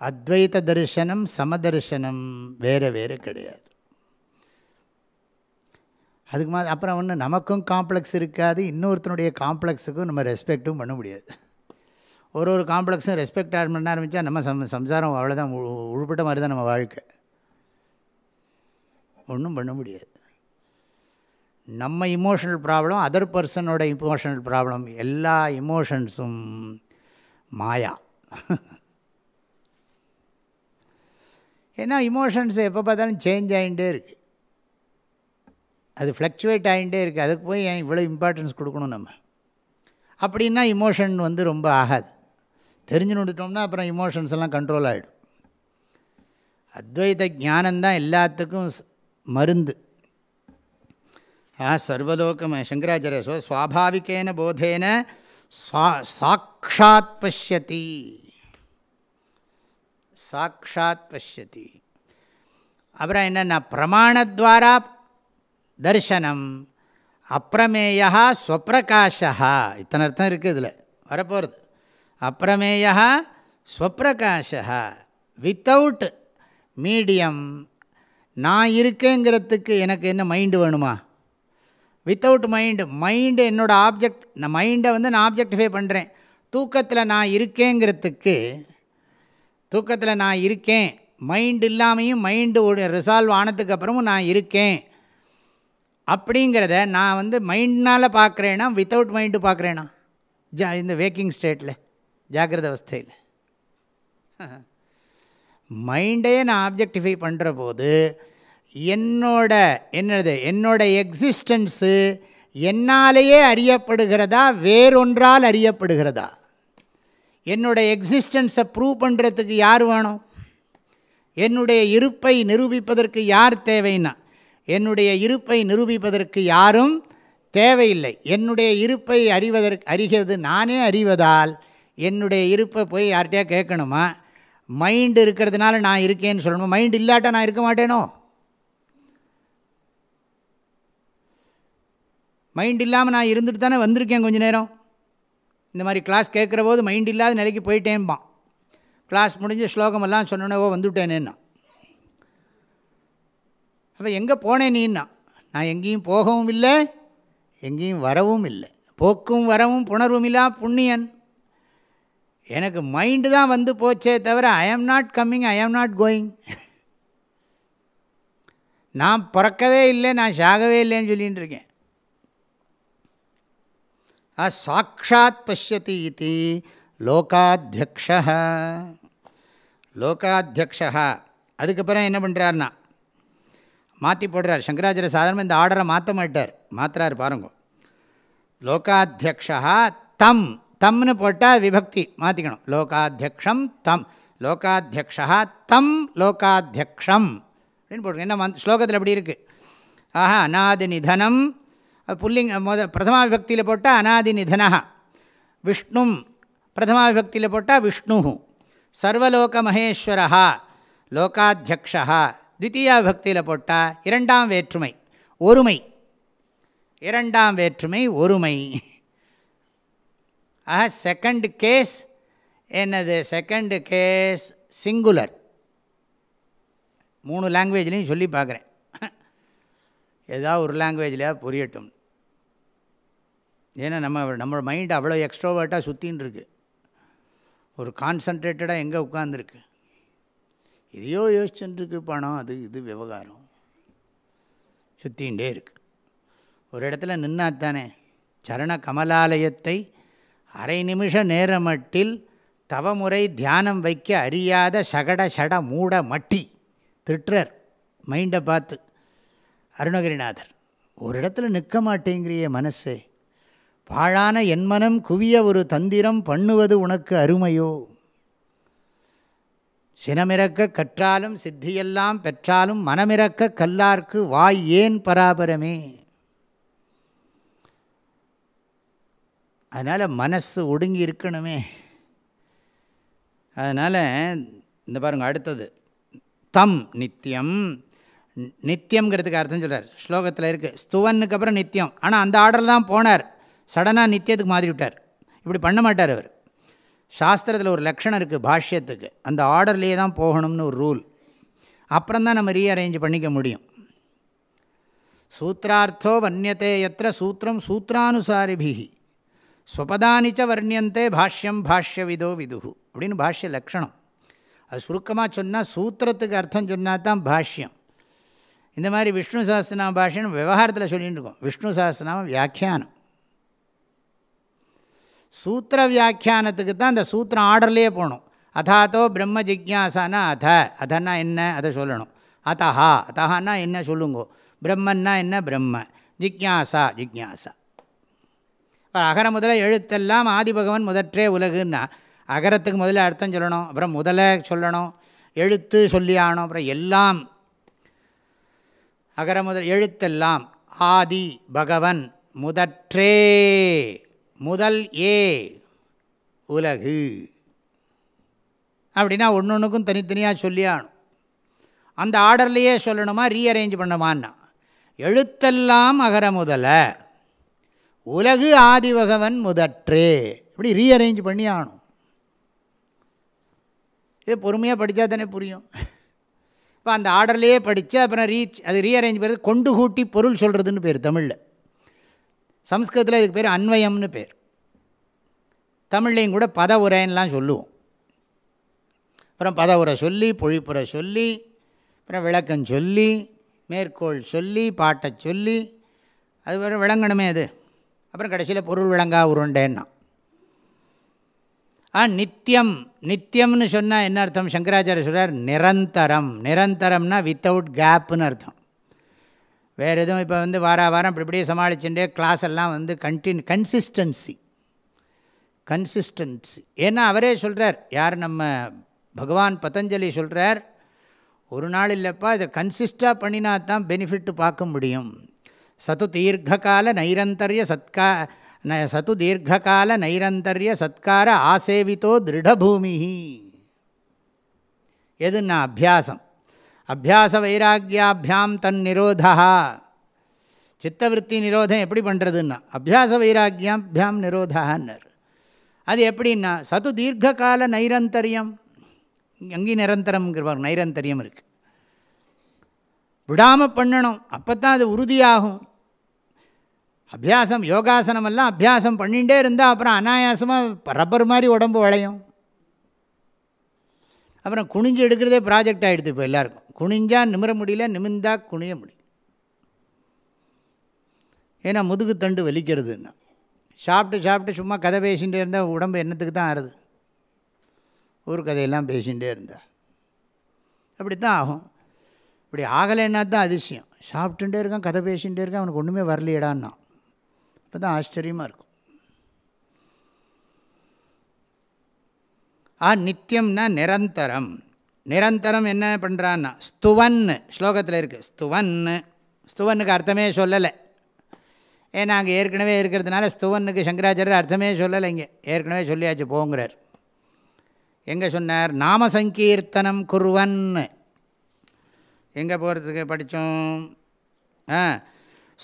அத்வைத தரிசனம் சமதர்சனம் வேறு வேறு கிடையாது. அதுக்கு மாதிரி அப்புறம் ஒன்று நமக்கும் காம்ப்ளெக்ஸ் இருக்காது இன்னொருத்தனுடைய காம்ப்ளெக்ஸுக்கும் நம்ம ரெஸ்பெக்டும் பண்ண முடியாது. ஒரு ஒரு காம்ப்ளெக்ஸும் ரெஸ்பெக்ட் பண்ண ஆரம்பித்தா நம்ம சம் சம்சாரம் அவ்வளோதான் உள்பட்ட மாதிரி தான் நம்ம வாழ்க்கை. ஒன்றும் பண்ண முடியாது. நம்ம இமோஷனல் ப்ராப்ளம் அதர் பர்சனோட இமோஷனல் ப்ராப்ளம் எல்லா இமோஷன்ஸும் மாயா. ஏன்னா இமோஷன்ஸ் எப்போ பார்த்தாலும் சேஞ்ச் ஆகிட்டே இருக்குது அது ஃப்ளக்சுவேட் ஆகிட்டே இருக்குது அதுக்கு போய் ஏன் இவ்வளோ இம்பார்ட்டன்ஸ் கொடுக்கணும் நம்ம? அப்படின்னா இமோஷன் வந்து ரொம்ப ஆகாது. தெரிஞ்சு நோண்டுட்டோம்னா அப்புறம் இமோஷன்ஸ் எல்லாம் கண்ட்ரோல் ஆகிடும் அத்வைத ஞானந்தான் எல்லாத்துக்கும் மருந்து. ஆ சர்வலோகம் சங்கராச்சாரிய சொல் சுவாபாவிகேன போதேன சா சாட்சாத் பசியதி சாட்சாத் பசியதி அப்புறம் என்னென்னா பிரமாணத்வாரா தர்சனம் அப்பிரமேயா ஸ்வப்பிரகாஷா இத்தனை அர்த்தம் இருக்குது இதில் வரப்போகிறது அப்பிரமேயா ஸ்வப்பிரகாஷா வித்தவுட் மீடியம் நான் இருக்கேங்கிறதுக்கு எனக்கு என்ன மைண்டு வேணுமா வித்தவுட் மைண்டு மைண்டு என்னோடய ஆப்ஜெக்ட் நான் மைண்டை வந்து நான் ஆப்ஜெக்டிஃபை பண்ணுறேன் தூக்கத்தில் நான் இருக்கேங்கிறதுக்கு தூக்கத்தில் நான் இருக்கேன். மைண்டு இல்லாமையும் மைண்டு ரிசால்வ் ஆனதுக்கப்புறமும் நான் இருக்கேன். அப்படிங்கிறத நான் வந்து மைண்ட்னால் பார்க்குறேன்னா வித்தவுட் மைண்டு பார்க்குறேனா? ஜா இந்த வேக்கிங் ஸ்டேட்டில் ஜாக்கிரத அவஸ்தையில். மைண்டையே நான் ஆப்ஜெக்டிஃபை பண்ணுற போது என்னோட என்னது என்னோட எக்ஸிஸ்டன்ஸு என்னாலேயே அறியப்படுகிறதா வேறொன்றால் அறியப்படுகிறதா? என்னுடைய எக்ஸிஸ்டன்ஸை ப்ரூவ் பண்ணுறதுக்கு யார் வேணும்? என்னுடைய இருப்பை நிரூபிப்பதற்கு யார் தேவைன்னா? என்னுடைய இருப்பை நிரூபிப்பதற்கு யாரும் தேவையில்லை. என்னுடைய இருப்பை அறிவதற்கு அறிகிறது நானே அறிவதால் என்னுடைய இருப்பை போய் யார்கிட்டயா கேட்கணுமா? மைண்டு இருக்கிறதுனால நான் இருக்கேன்னு சொல்லணுமா? மைண்டு இல்லாட்டா நான் இருக்க மாட்டேனோ? மைண்ட் இல்லாமல் நான் இருந்துட்டு தானே வந்திருக்கேன் கொஞ்சம் நேரம். இந்த மாதிரி கிளாஸ் கேட்குற போது மைண்ட் இல்லாத நிலைக்கு போயிட்டேன்பான். கிளாஸ் முடிஞ்ச ஸ்லோகமெல்லாம் சொன்னோன்னே வந்துவிட்டேனேன்னா அப்போ எங்கே போனேன் நீன்னா? நான் எங்கேயும் போகவும் இல்லை எங்கேயும் வரவும் இல்லை. போக்கும் வரவும் புணர்வும் இல்லா புண்ணியன். எனக்கு மைண்டு தான் வந்து போச்சே தவிர ஐ am not coming I am not going நான் பிறக்கவே இல்லை நான் சாகவே இல்லைன்னு சொல்லின்னு இருக்கேன். அசாட்சாத் சாட்சாத் பசியதி இது லோகாத்தியக்ஷ லோகாத்தியக்ஷா அதுக்கப்புறம் என்ன பண்ணுறாருனா மாற்றி போடுறார். சங்கராச்சாரிய சாதாரணமாக இந்த ஆர்டரை மாற்ற மாட்டார். மாற்றுறாரு பாருங்க. லோகாத்தியக்ஷா தம். தம்னு போட்டால் விபக்தி மாற்றிக்கணும் லோகாத்தியக்ஷம் தம். லோகாத்தியக்ஷா தம் லோகாத்தியக்ஷம் அப்படின்னு போட்டுருங்க என்ன மந்த் ஸ்லோகத்தில் எப்படி இருக்குது ஆஹா அநாதி நிதனம் புல்லிங் மொத பிரதமா விபக்தியில் போட்டால் அநாதி நிதனா விஷ்ணும் பிரதமா விபக்தியில் போட்டால் விஷ்ணு சர்வலோக மகேஸ்வரா லோகாத்தியக்ஷா த்விତୀயா விபக்தியில் போட்டால் இரண்டாம் வேற்றுமை ஒருமை. இரண்டாம் வேற்றுமை ஒருமை. ஆக செகண்ட் கேஸ் என்னது? செகண்ட் கேஸ் சிங்குலர் மூணு லாங்குவேஜ்லேயும் சொல்லி பார்க்குறேன். ஏதாவது ஒரு லாங்குவேஜ்லையாக புரியட்டும். ஏன்னா நம்ம நம்ம மைண்ட் அவ்வளோ எக்ஸ்ட்ரோவேர்ட்டாக சுற்றின்னு ஒரு கான்சன்ட்ரேட்டடாக எங்கே உட்காந்துருக்கு இதையோ யோசிச்சுட்டுருக்கு பணம் அது இது விவகாரம். சுற்றிகிட்டே இருக்கு. ஒரு இடத்துல நின்னாத்தானே சரண கமலாலயத்தை அரை நிமிஷ நேரமட்டில் தவமுறை தியானம் வைக்க அறியாத சகட சட மூட மட்டி. திட்டுறார். மைண்டை பார்த்து. அருணகிரிநாதர் ஒரு இடத்துல நிற்க மாட்டேங்கிறிய மனசே பாழான என் மனம் குவிய ஒரு தந்திரம் பண்ணுவது உனக்கு அருமையோ? சினமிறக்க கற்றாலும் சித்தியெல்லாம் பெற்றாலும் மனமிறக்க கல்லார்க்கு வாய் ஏன் பராபரமே? அதனால் மனசு ஒடுங்கி இருக்கணுமே. அதனால் இந்த பாருங்கள் அடுத்தது தம் நித்தியம் நித்தியம்ங்கிறதுக்கு அர்த்தம் சொல்கிறார் ஸ்லோகத்தில் இருக்குது ஸ்துவனுக்கு அப்புறம் நித்தியம். ஆனால் அந்த ஆர்டரில் தான் போனார். சடனாக நித்தியத்துக்கு மாற்றி விட்டார். இப்படி பண்ண மாட்டார் அவர். சாஸ்திரத்தில் ஒரு லக்ஷணம் இருக்குது பாஷ்யத்துக்கு. அந்த ஆர்டர்லேயே தான் போகணும்னு ஒரு ரூல். அப்புறம் தான் நம்ம ரீஅரேஞ்ச் பண்ணிக்க முடியும். சூத்திரார்த்தோ வர்ணியத்தை எத்த சூத்திரம் சூத்திரானுசாரிபிகி ஸ்வபதானிச்ச வர்ணியந்தே பாஷ்யம் பாஷ்ய விதோ விதுகு அப்படின்னு பாஷ்ய லக்ஷணம் அது சுருக்கமாக சொன்னால் சூத்திரத்துக்கு அர்த்தம் சொன்னால் தான் பாஷ்யம். இந்த மாதிரி விஷ்ணு சாஸ்திரநாம பாஷைன்னு விவகாரத்தில் சொல்லிகிட்டு இருக்கோம். விஷ்ணு சாஸ்திரநாம வியாக்கியானம். சூத்திர வியாக்கியானத்துக்கு தான் அந்த சூத்திரம் ஆர்டர்லேயே போகணும். அதாத்தோ பிரம்ம ஜிக்யாசானா அத. அதன்னா என்ன? அதை சொல்லணும். அத்தஹா. அத்தஹான்னா என்ன சொல்லுங்கோ? பிரம்மன்னா என்ன? பிரம்ம. ஜிக்யாசா ஜிக்யாசா. இப்போ அகர முதல எழுத்தெல்லாம் ஆதிபகவன் முதற்றே உலகுன்னா அகரத்துக்கு முதல்ல அர்த்தம் சொல்லணும் அப்புறம் முதல சொல்லணும் எழுத்து சொல்லி ஆகணும் அப்புறம் எல்லாம் அகர முதல் எழுத்தெல்லாம் ஆதி பகவன் முதற்றே. முதல் ஏ உலகு. அப்படின்னா ஒன்று ஒன்றுக்கும் தனித்தனியாக சொல்லி அந்த ஆர்டர்லேயே சொல்லணுமா ரீஅரேஞ்ச் பண்ணுமான்னா? எழுத்தெல்லாம் அகர முதல உலகு ஆதிபகவன் முதற்றே. இப்படி ரீஅரேஞ்ச் பண்ணி ஆகணும். இது பொறுமையாக படித்தா தானே புரியும். இப்போ அந்த ஆர்டர்லேயே படித்து அப்புறம் ரீச் அது ரீஅரேஞ்ச் பண்ணுறது கொண்டு கூட்டி பொருள் சொல்கிறதுன்னு பேர் தமிழில். சம்ஸ்கிருதத்தில் இதுக்கு பேர் அன்வயம்னு பேர். தமிழ்லையும் கூட பத உரைன்னெலாம் சொல்லுவோம். அப்புறம் பத உரை சொல்லி பொழிப்புரை சொல்லி அப்புறம் விளக்கம் சொல்லி மேற்கோள் சொல்லி பாட்டை சொல்லி அது வேறு விளங்கணுமே அது. அப்புறம் கடைசியில் பொருள் விளங்கா உருண்டேன்னா. நித்தியம் நித்தியம்னு சொன்னால் என்ன அர்த்தம்? சங்கராச்சாரிய சொல்கிறார் நிரந்தரம். நிரந்தரம்னா வித்தவுட் கேப்புன்னு அர்த்தம். வேறு எதுவும் இப்போ வந்து வார வாரம் இப்படி இப்படியே சமாளிச்சுட்டே கிளாஸ் எல்லாம் வந்து கண்டின் கன்சிஸ்டன்சி கன்சிஸ்டன்சி ஏன்னா அவரே சொல்கிறார் யார் நம்ம பகவான் பதஞ்சலி சொல்கிறார் ஒரு நாள் இல்லைப்பா இதை கன்சிஸ்டாக பண்ணினா தான் பெனிஃபிட்டு பார்க்க முடியும். சத்து தீர்க்கால நைரந்தரிய சத்கா ந சத்து தீர்க்கால நைரந்தரிய சத்கார ஆசேவித்தோ திருடபூமி எதுன்னா அபியாசம். அபியாச வைராக்கியாபியாம் தன் நிரோதா சித்தவருத்தி நிரோதம் எப்படி பண்ணுறதுன்னா அபியாச வைராக்கியாபியாம் நிரோதான்னர் அது எப்படின்னா சத்து தீர்க்கால நைரந்தரியம். அங்கேயும் நிரந்தரம்ங்கிறவர் நைரந்தரியம் இருக்குது விடாமல் பண்ணணும் அப்போ தான் அது உறுதியாகும். அபியாசம் யோகாசனமெல்லாம் அபியாசம் பண்ணிகிட்டே இருந்தால் அப்புறம் அனாயாசமாக ரப்பர் மாதிரி உடம்பு வளையும். அப்புறம் குனிஞ்சு எடுக்கிறதே ப்ராஜெக்ட் ஆகிடுது இப்போ எல்லாருக்கும். குனிஞ்சால் நிமிர முடியல நிமிந்தால் குனிய முடியும் ஏன்னா முதுகு தண்டு வலிக்கிறதுன்னா. சாப்பிட்டு சாப்பிட்டு சும்மா கதை பேசிகிட்டே இருந்தால் உடம்பு என்னத்துக்கு தான் ஆறுது? ஊர் கதையெல்லாம் பேசிகிட்டே இருந்தா. அப்படி தான் ஆகும். இப்படி ஆகலைன்னா தான் அதிசயம். சாப்பிட்டுட்டே இருக்கான் கதை பேசிகிட்டே இருக்கான் அவனுக்கு ஒன்றுமே வரலையடான்னா அப்போ தான் ஆச்சரியமாக இருக்கும். ஆ நித்தியம்னா நிரந்தரம். நிரந்தரம் என்ன பண்ணுறான்னா ஸ்துவன்னு ஸ்லோகத்தில் இருக்குது ஸ்துவன்னு. ஸ்துவனுக்கு அர்த்தமே சொல்லலை. ஏன்னா அங்கே ஏற்கனவே இருக்கிறதுனால ஸ்துவனுக்கு சங்கராச்சாரியர் அர்த்தமே சொல்லலை இங்கே. ஏற்கனவே சொல்லியாச்சு போங்கிறார். எங்கே சொன்னார்? நாம சங்கீர்த்தனம் குருவன் எங்கே போகிறதுக்கு படித்தோம் ஆ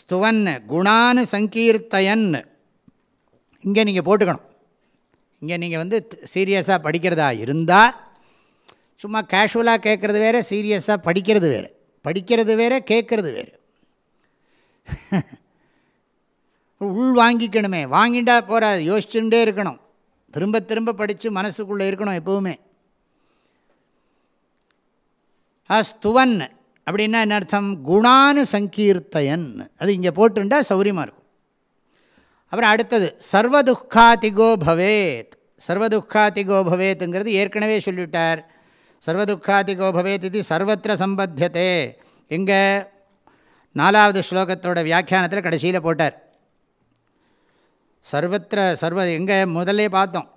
ஸ்துவன் குணானு சங்கீர்த்தயன் இங்கே நீங்கள் போட்டுக்கணும். இங்கே நீங்கள் வந்து சீரியஸாக படிக்கிறதா இருந்தால் சும்மா கேஷுவலாக கேட்குறது வேறு சீரியஸாக படிக்கிறது வேறு. படிக்கிறது வேறு கேட்குறது வேறு. உள் வாங்கிக்கணுமே. வாங்கிட்டா போகிற யோசிச்சுட்டே இருக்கணும். திரும்ப திரும்ப படித்து மனசுக்குள்ளே இருக்கணும் எப்போவுமே. ஸ்துவன் அப்படின்னா என்ன அர்த்தம்? குணானு சங்கீர்த்தயன். அது இங்கே போட்டுண்டா சௌரியமாக இருக்கும். அப்புறம் அடுத்தது சர்வதுக்காதிகோ பவேத். சர்வதுக்காதிகோ பவேத்துங்கிறது ஏற்கனவே சொல்லிவிட்டார். சர்வதுக்காதிகோ பவேத் இது சர்வத்திர சம்பத்தியதே இங்கே நாலாவது ஸ்லோகத்தோட வியாக்கியானத்தில் கடைசியில் போட்டார். சர்வத்திர சர்வ எங்கே முதலே பார்த்தோம்.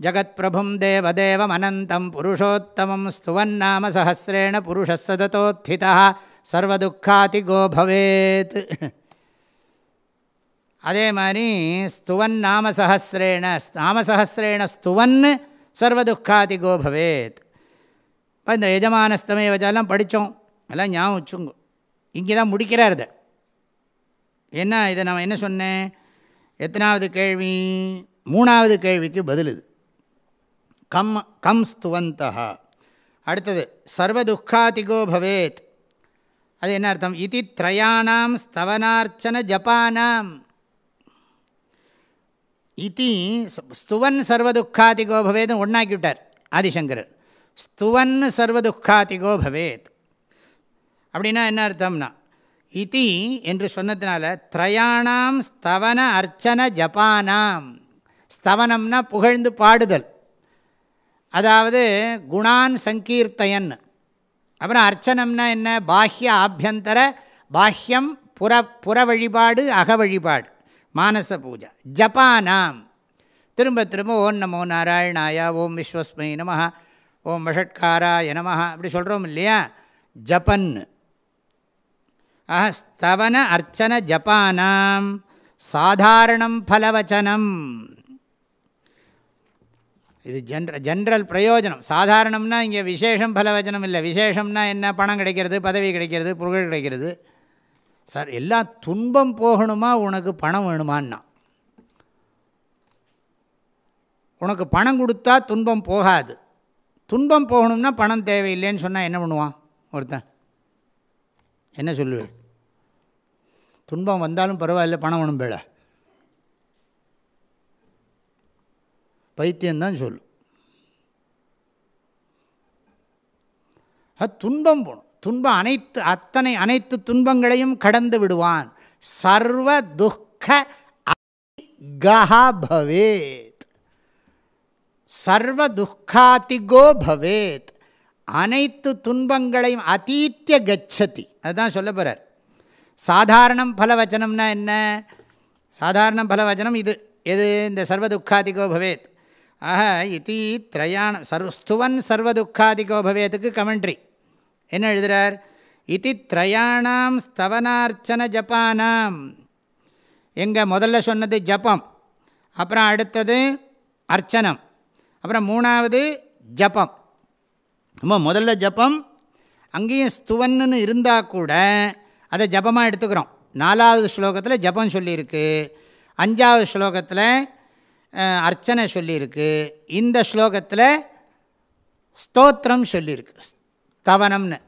ஜகத் பிரபும் தேவதேவம் அனந்தம் புருஷோத்தமம் ஸ்துவன்னாம சஹசிரேண புருஷசததோத்திதா சர்வதுக்காதிகோ பவேத் அதே மாதிரி ஸ்துவன் நாம நாமசஹசிரேண நாமசஹசிரேண ஸ்துவன் சர்வதுக்காதிகோ பவேத் இப்போ இந்த எஜமானஸ்தமே வச்சாலாம் படித்தோம் எல்லாம் ஞாபகம் வச்சுங்க இங்கே தான் முடிக்கிறார் இதை। என்ன இதை நம்ம என்ன சொன்னேன்? எத்தனாவது கேள்வி? மூணாவது கேள்விக்கு பதில் இது। கம் கம் ஸ்துவந்தா அடுத்தது சர்வதுக்காதிகோ பவேத். அது என்ன அர்த்தம்? இது த்ரயாணாம் ஸ்தவனார்ச்சன ஜபானாம் இது ஸ்துவன் சர்வதுக்காதிகோ பவேத் ஒன்றாக்கி விட்டார் ஆதிசங்கரர். ஸ்துவன் சர்வதுக்காதிகோ பவேத். அப்படின்னா என்ன அர்த்தம்னா இது என்று சொன்னதுனால த்ரயாணாம் ஸ்தவன அர்ச்சன ஜபானாம் ஸ்தவனம்னா புகழ்ந்து பாடுதல். அதாவது குணான் சங்கீர்த்தையன். அப்புறம் அர்ச்சனம்னா என்ன? பாஹ்ய ஆபியந்தர பாஹ்யம் புற புற வழிபாடு அக வழிபாடு மானச பூஜா ஜபானாம். திரும்ப திரும்ப ஓம் நமோ நாராயணாயா ஓம் விஸ்வஸ்மை நம ஓம் வஷட்காராய நம அப்படி சொல்கிறோம் இல்லையா? ஜபன். ஆஹ ஸ்தவன அர்ச்சன ஜப்பானாம் சாதாரணம் ஃபலவச்சனம் இது ஜென்ர ஜென்ரல் பிரயோஜனம். சாதாரணம்னா இங்கே விசேஷம் பலவச்சனம் இல்லை. விசேஷம்னா என்ன? பணம் கிடைக்கிறது பதவி கிடைக்கிறது புகழ் கிடைக்கிறது. சார் எல்லாம் துன்பம் போகணுமா? உனக்கு பணம் வேணுமான்னா. உனக்கு பணம் கொடுத்தா துன்பம் போகாது. துன்பம் போகணும்னா பணம் தேவையில்லைன்னு சொன்னால் என்ன பண்ணுவான்? ஒருத்தன். என்ன சொல்லுவேன்? துன்பம் வந்தாலும் பரவாயில்ல பணம் வேணும் பேட பைத்தியம்தான் சொல்லு. அது துன்பம் போகணும் துன்பம் அனைத்து அத்தனை அனைத்து துன்பங்களையும் கடந்து விடுவான். சர்வ துக்க கஹா பவேத். சர்வ துக்காதிகோ பவேத். அனைத்து துன்பங்களையும் அதீத்திய கச்சதி. அதுதான் சொல்ல போகிறார் சாதாரணம் பலவச்சனம்னா என்ன? சாதாரணம் பலவச்சனம் இது. எது? இந்த சர்வதுக்காதிகோ பவேத். ஆக இத்தி திரயாண சர்வ ஸ்துவன் சர்வதுக்காதிகோ பவேத்துக்கு கமெண்ட்ரி. என்ன எழுதுகிறார் இதி திரையாணாம் ஸ்தவனார்ச்சன ஜப்பானாம். எங்கே முதல்ல சொன்னது ஜபம். அப்புறம் அடுத்தது அர்ச்சனம். அப்புறம் மூணாவது ஜபம். நம்ம முதல்ல ஜபம் அங்கேயும் ஸ்துவன்னு இருந்தால் கூட அதை ஜபமாக எடுத்துக்கிறோம். நாலாவது ஸ்லோகத்தில் ஜபம் சொல்லியிருக்கு. அஞ்சாவது ஸ்லோகத்தில் அர்ச்சனை சொல்லியிருக்கு. இந்த ஸ்லோகத்தில் ஸ்தோத்திரம் சொல்லியிருக்கு. ஸ்தவனம்னு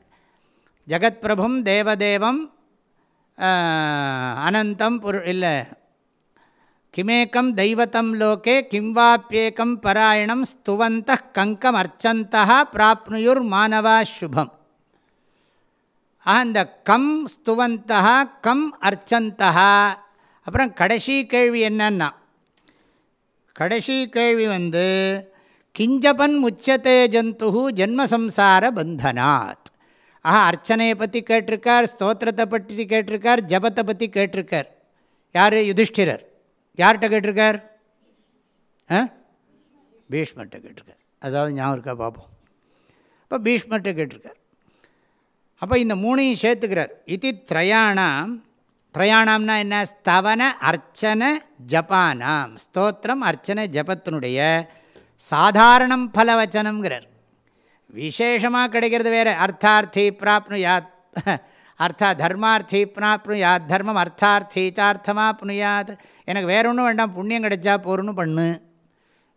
ஜகத் பிரபும் தேவதேவம் அனந்தம் புரு இல்லை. கிமேக்கம் தெய்வத்தம் லோகே கிம்வாப்பியேக்கம் பராயணம் ஸ்துவந்த கங்கம் அர்ச்சந்தா பிராப்னுயுர் மாணவா சுபம். அந்த கம் ஸ்துவந்தா கம் அர்ச்சந்தா. அப்புறம் கடைசி கேள்வி என்னன்னா கடைசி கேள்வி வந்து கிஞ்சபன் முச்சத்தே ஜந்து ஜென்மசம்சார பந்தனாத். ஆஹா அர்ச்சனையை பற்றி கேட்டிருக்கார் ஸ்தோத்திரத்தை பற்றி கேட்டிருக்கார் ஜபத்தை பற்றி கேட்டிருக்கார். யார்? யுதிஷ்டிரர். யார்கிட்ட கேட்டிருக்கார்? ஆ? பீஷ்மர்கிட்ட கேட்டிருக்கார். அதாவது ஞாபகம் இருக்கா? பார்ப்போம். அப்போ பீஷ்மர்கிட்ட கேட்டிருக்கார். அப்போ இந்த மூணையும் சேர்த்துக்கிறார். இது திரயாணாம் திரயாணம்னா என்ன? ஸ்தவன அர்ச்சன ஜபானாம். ஸ்தோத்திரம் அர்ச்சனை ஜபத்தினுடைய சாதாரணம் பலவச்சனம்ங்கிறார். விசேஷமாக கிடைக்கிறது வேறு. அர்த்தார்த்தி பிராப்னுயாத். அர்த்தா தர்மார்த்தி பிராப்னுயாத். தர்மம் அர்த்தார்த்தி சார்த்தமாக புனியாத். எனக்கு வேற ஒன்றும் வேண்டாம். புண்ணியம் கிடைச்சா போறணும் பண்ணு.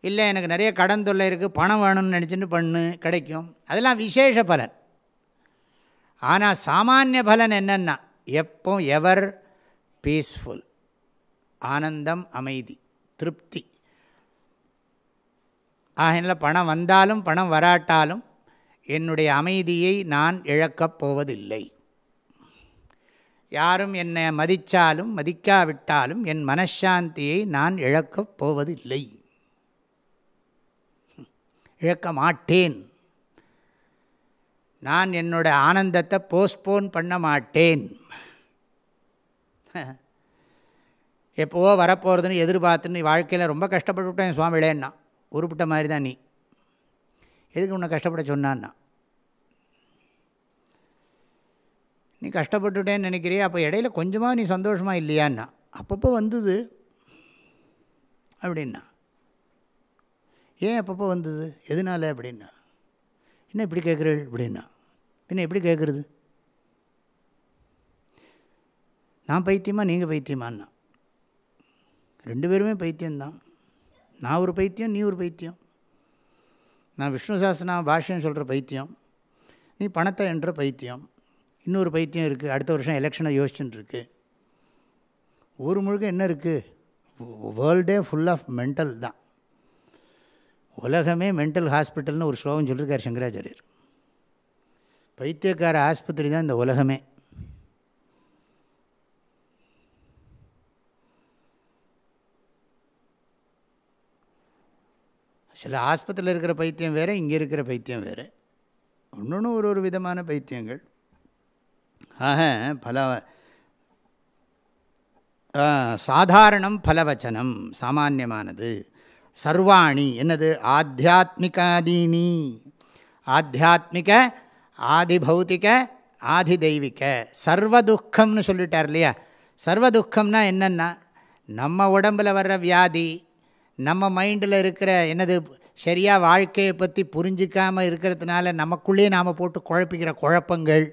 இல்லை எனக்கு நிறைய கடன் தொல்லை இருக்குது பணம் வேணும்னு நினச்சிட்டு பண்ணு. கிடைக்கும். அதெல்லாம் விசேஷ பலன். ஆனால் சாமானிய பலன் என்னென்னா எப்போ எவர் பீஸ்ஃபுல் ஆனந்தம் அமைதி திருப்தி. ஆகினால பணம் வந்தாலும் பணம் வராட்டாலும் என்னுடைய அமைதியை நான் இழக்கப் போவதில்லை. யாரும் என்னை மதித்தாலும் மதிக்காவிட்டாலும் என் மனசாந்தியை நான் இழக்கப் போவதில்லை. இழக்க மாட்டேன். நான் என்னோட ஆனந்தத்தை போஸ்ட்போன் பண்ண மாட்டேன். எப்போவோ வரப்போகிறதுன்னு எதிர்பார்த்துன்னு வாழ்க்கையில் ரொம்ப கஷ்டப்பட்டுவிட்டேன் சுவாமிகளேன்னா உருப்பிட்ட மாதிரி தான் நீ. எதுக்கு உன்னை கஷ்டப்பட சொன்னான்னா? நீ கஷ்டப்பட்டுட்டேன்னு நினைக்கிறியா அப்போ இடையில கொஞ்சமாக நீ சந்தோஷமாக இல்லையான்னா? அப்பப்போ வந்தது. அப்படின்னா? ஏன் அப்பப்போ வந்தது? எதனால அப்படின்னா? என்ன இப்படி கேட்குறீள்? அப்படின்னா? என்ன எப்படி கேட்குறது? நான் பைத்தியமாக நீங்கள் பைத்தியமான்னா? ரெண்டு பேருமே பைத்தியம்தான். நான் ஒரு பைத்தியம் நீ ஒரு பைத்தியம். நான் விஷ்ணு சாஸ்திரா பாஷ்யம் சொல்கிற பைத்தியம். நீ பணத்தை என்ற பைத்தியம். இன்னொரு பைத்தியம் இருக்குது அடுத்த வருஷம் எலெக்ஷனை யோசிச்சுட்டு இருக்கு ஊர் முழுக்க என்ன இருக்குது வேர்ல்டே ஃபுல் ஆஃப் மென்டல் தான். உலகமே மென்டல் ஹாஸ்பிட்டல்னு ஒரு ஸ்லோகம் சொல்லியிருக்கார் சங்கராச்சாரியர். பைத்தியக்கார ஆஸ்பத்திரி தான் இந்த உலகமே. சில ஆஸ்பத்திரியில் இருக்கிற பைத்தியம் வேறு இங்கே இருக்கிற பைத்தியம் வேறு. ஒன்று ஒரு ஒரு விதமான பைத்தியங்கள். ஆக பல சாதாரணம் பலவச்சனம் சாமானியமானது. சர்வாணி என்னது? ஆத்தியாத்மிகாதீனி. ஆத்தியாத்மிக ஆதிபௌத்திக ஆதி தெய்வீக சர்வதுக்கம்னு சொல்லிட்டார் இல்லையா? சர்வதுக்கம்னா என்னென்னா நம்ம உடம்பில் வர்ற வியாதி நம்ம மைண்டில் இருக்கிற என்னது சரியாக வாழ்க்கையை பற்றி புரிஞ்சிக்காமல் இருக்கிறதுனால நமக்குள்ளேயே நாம் போட்டு குழப்பிக்கிற குழப்பங்கள்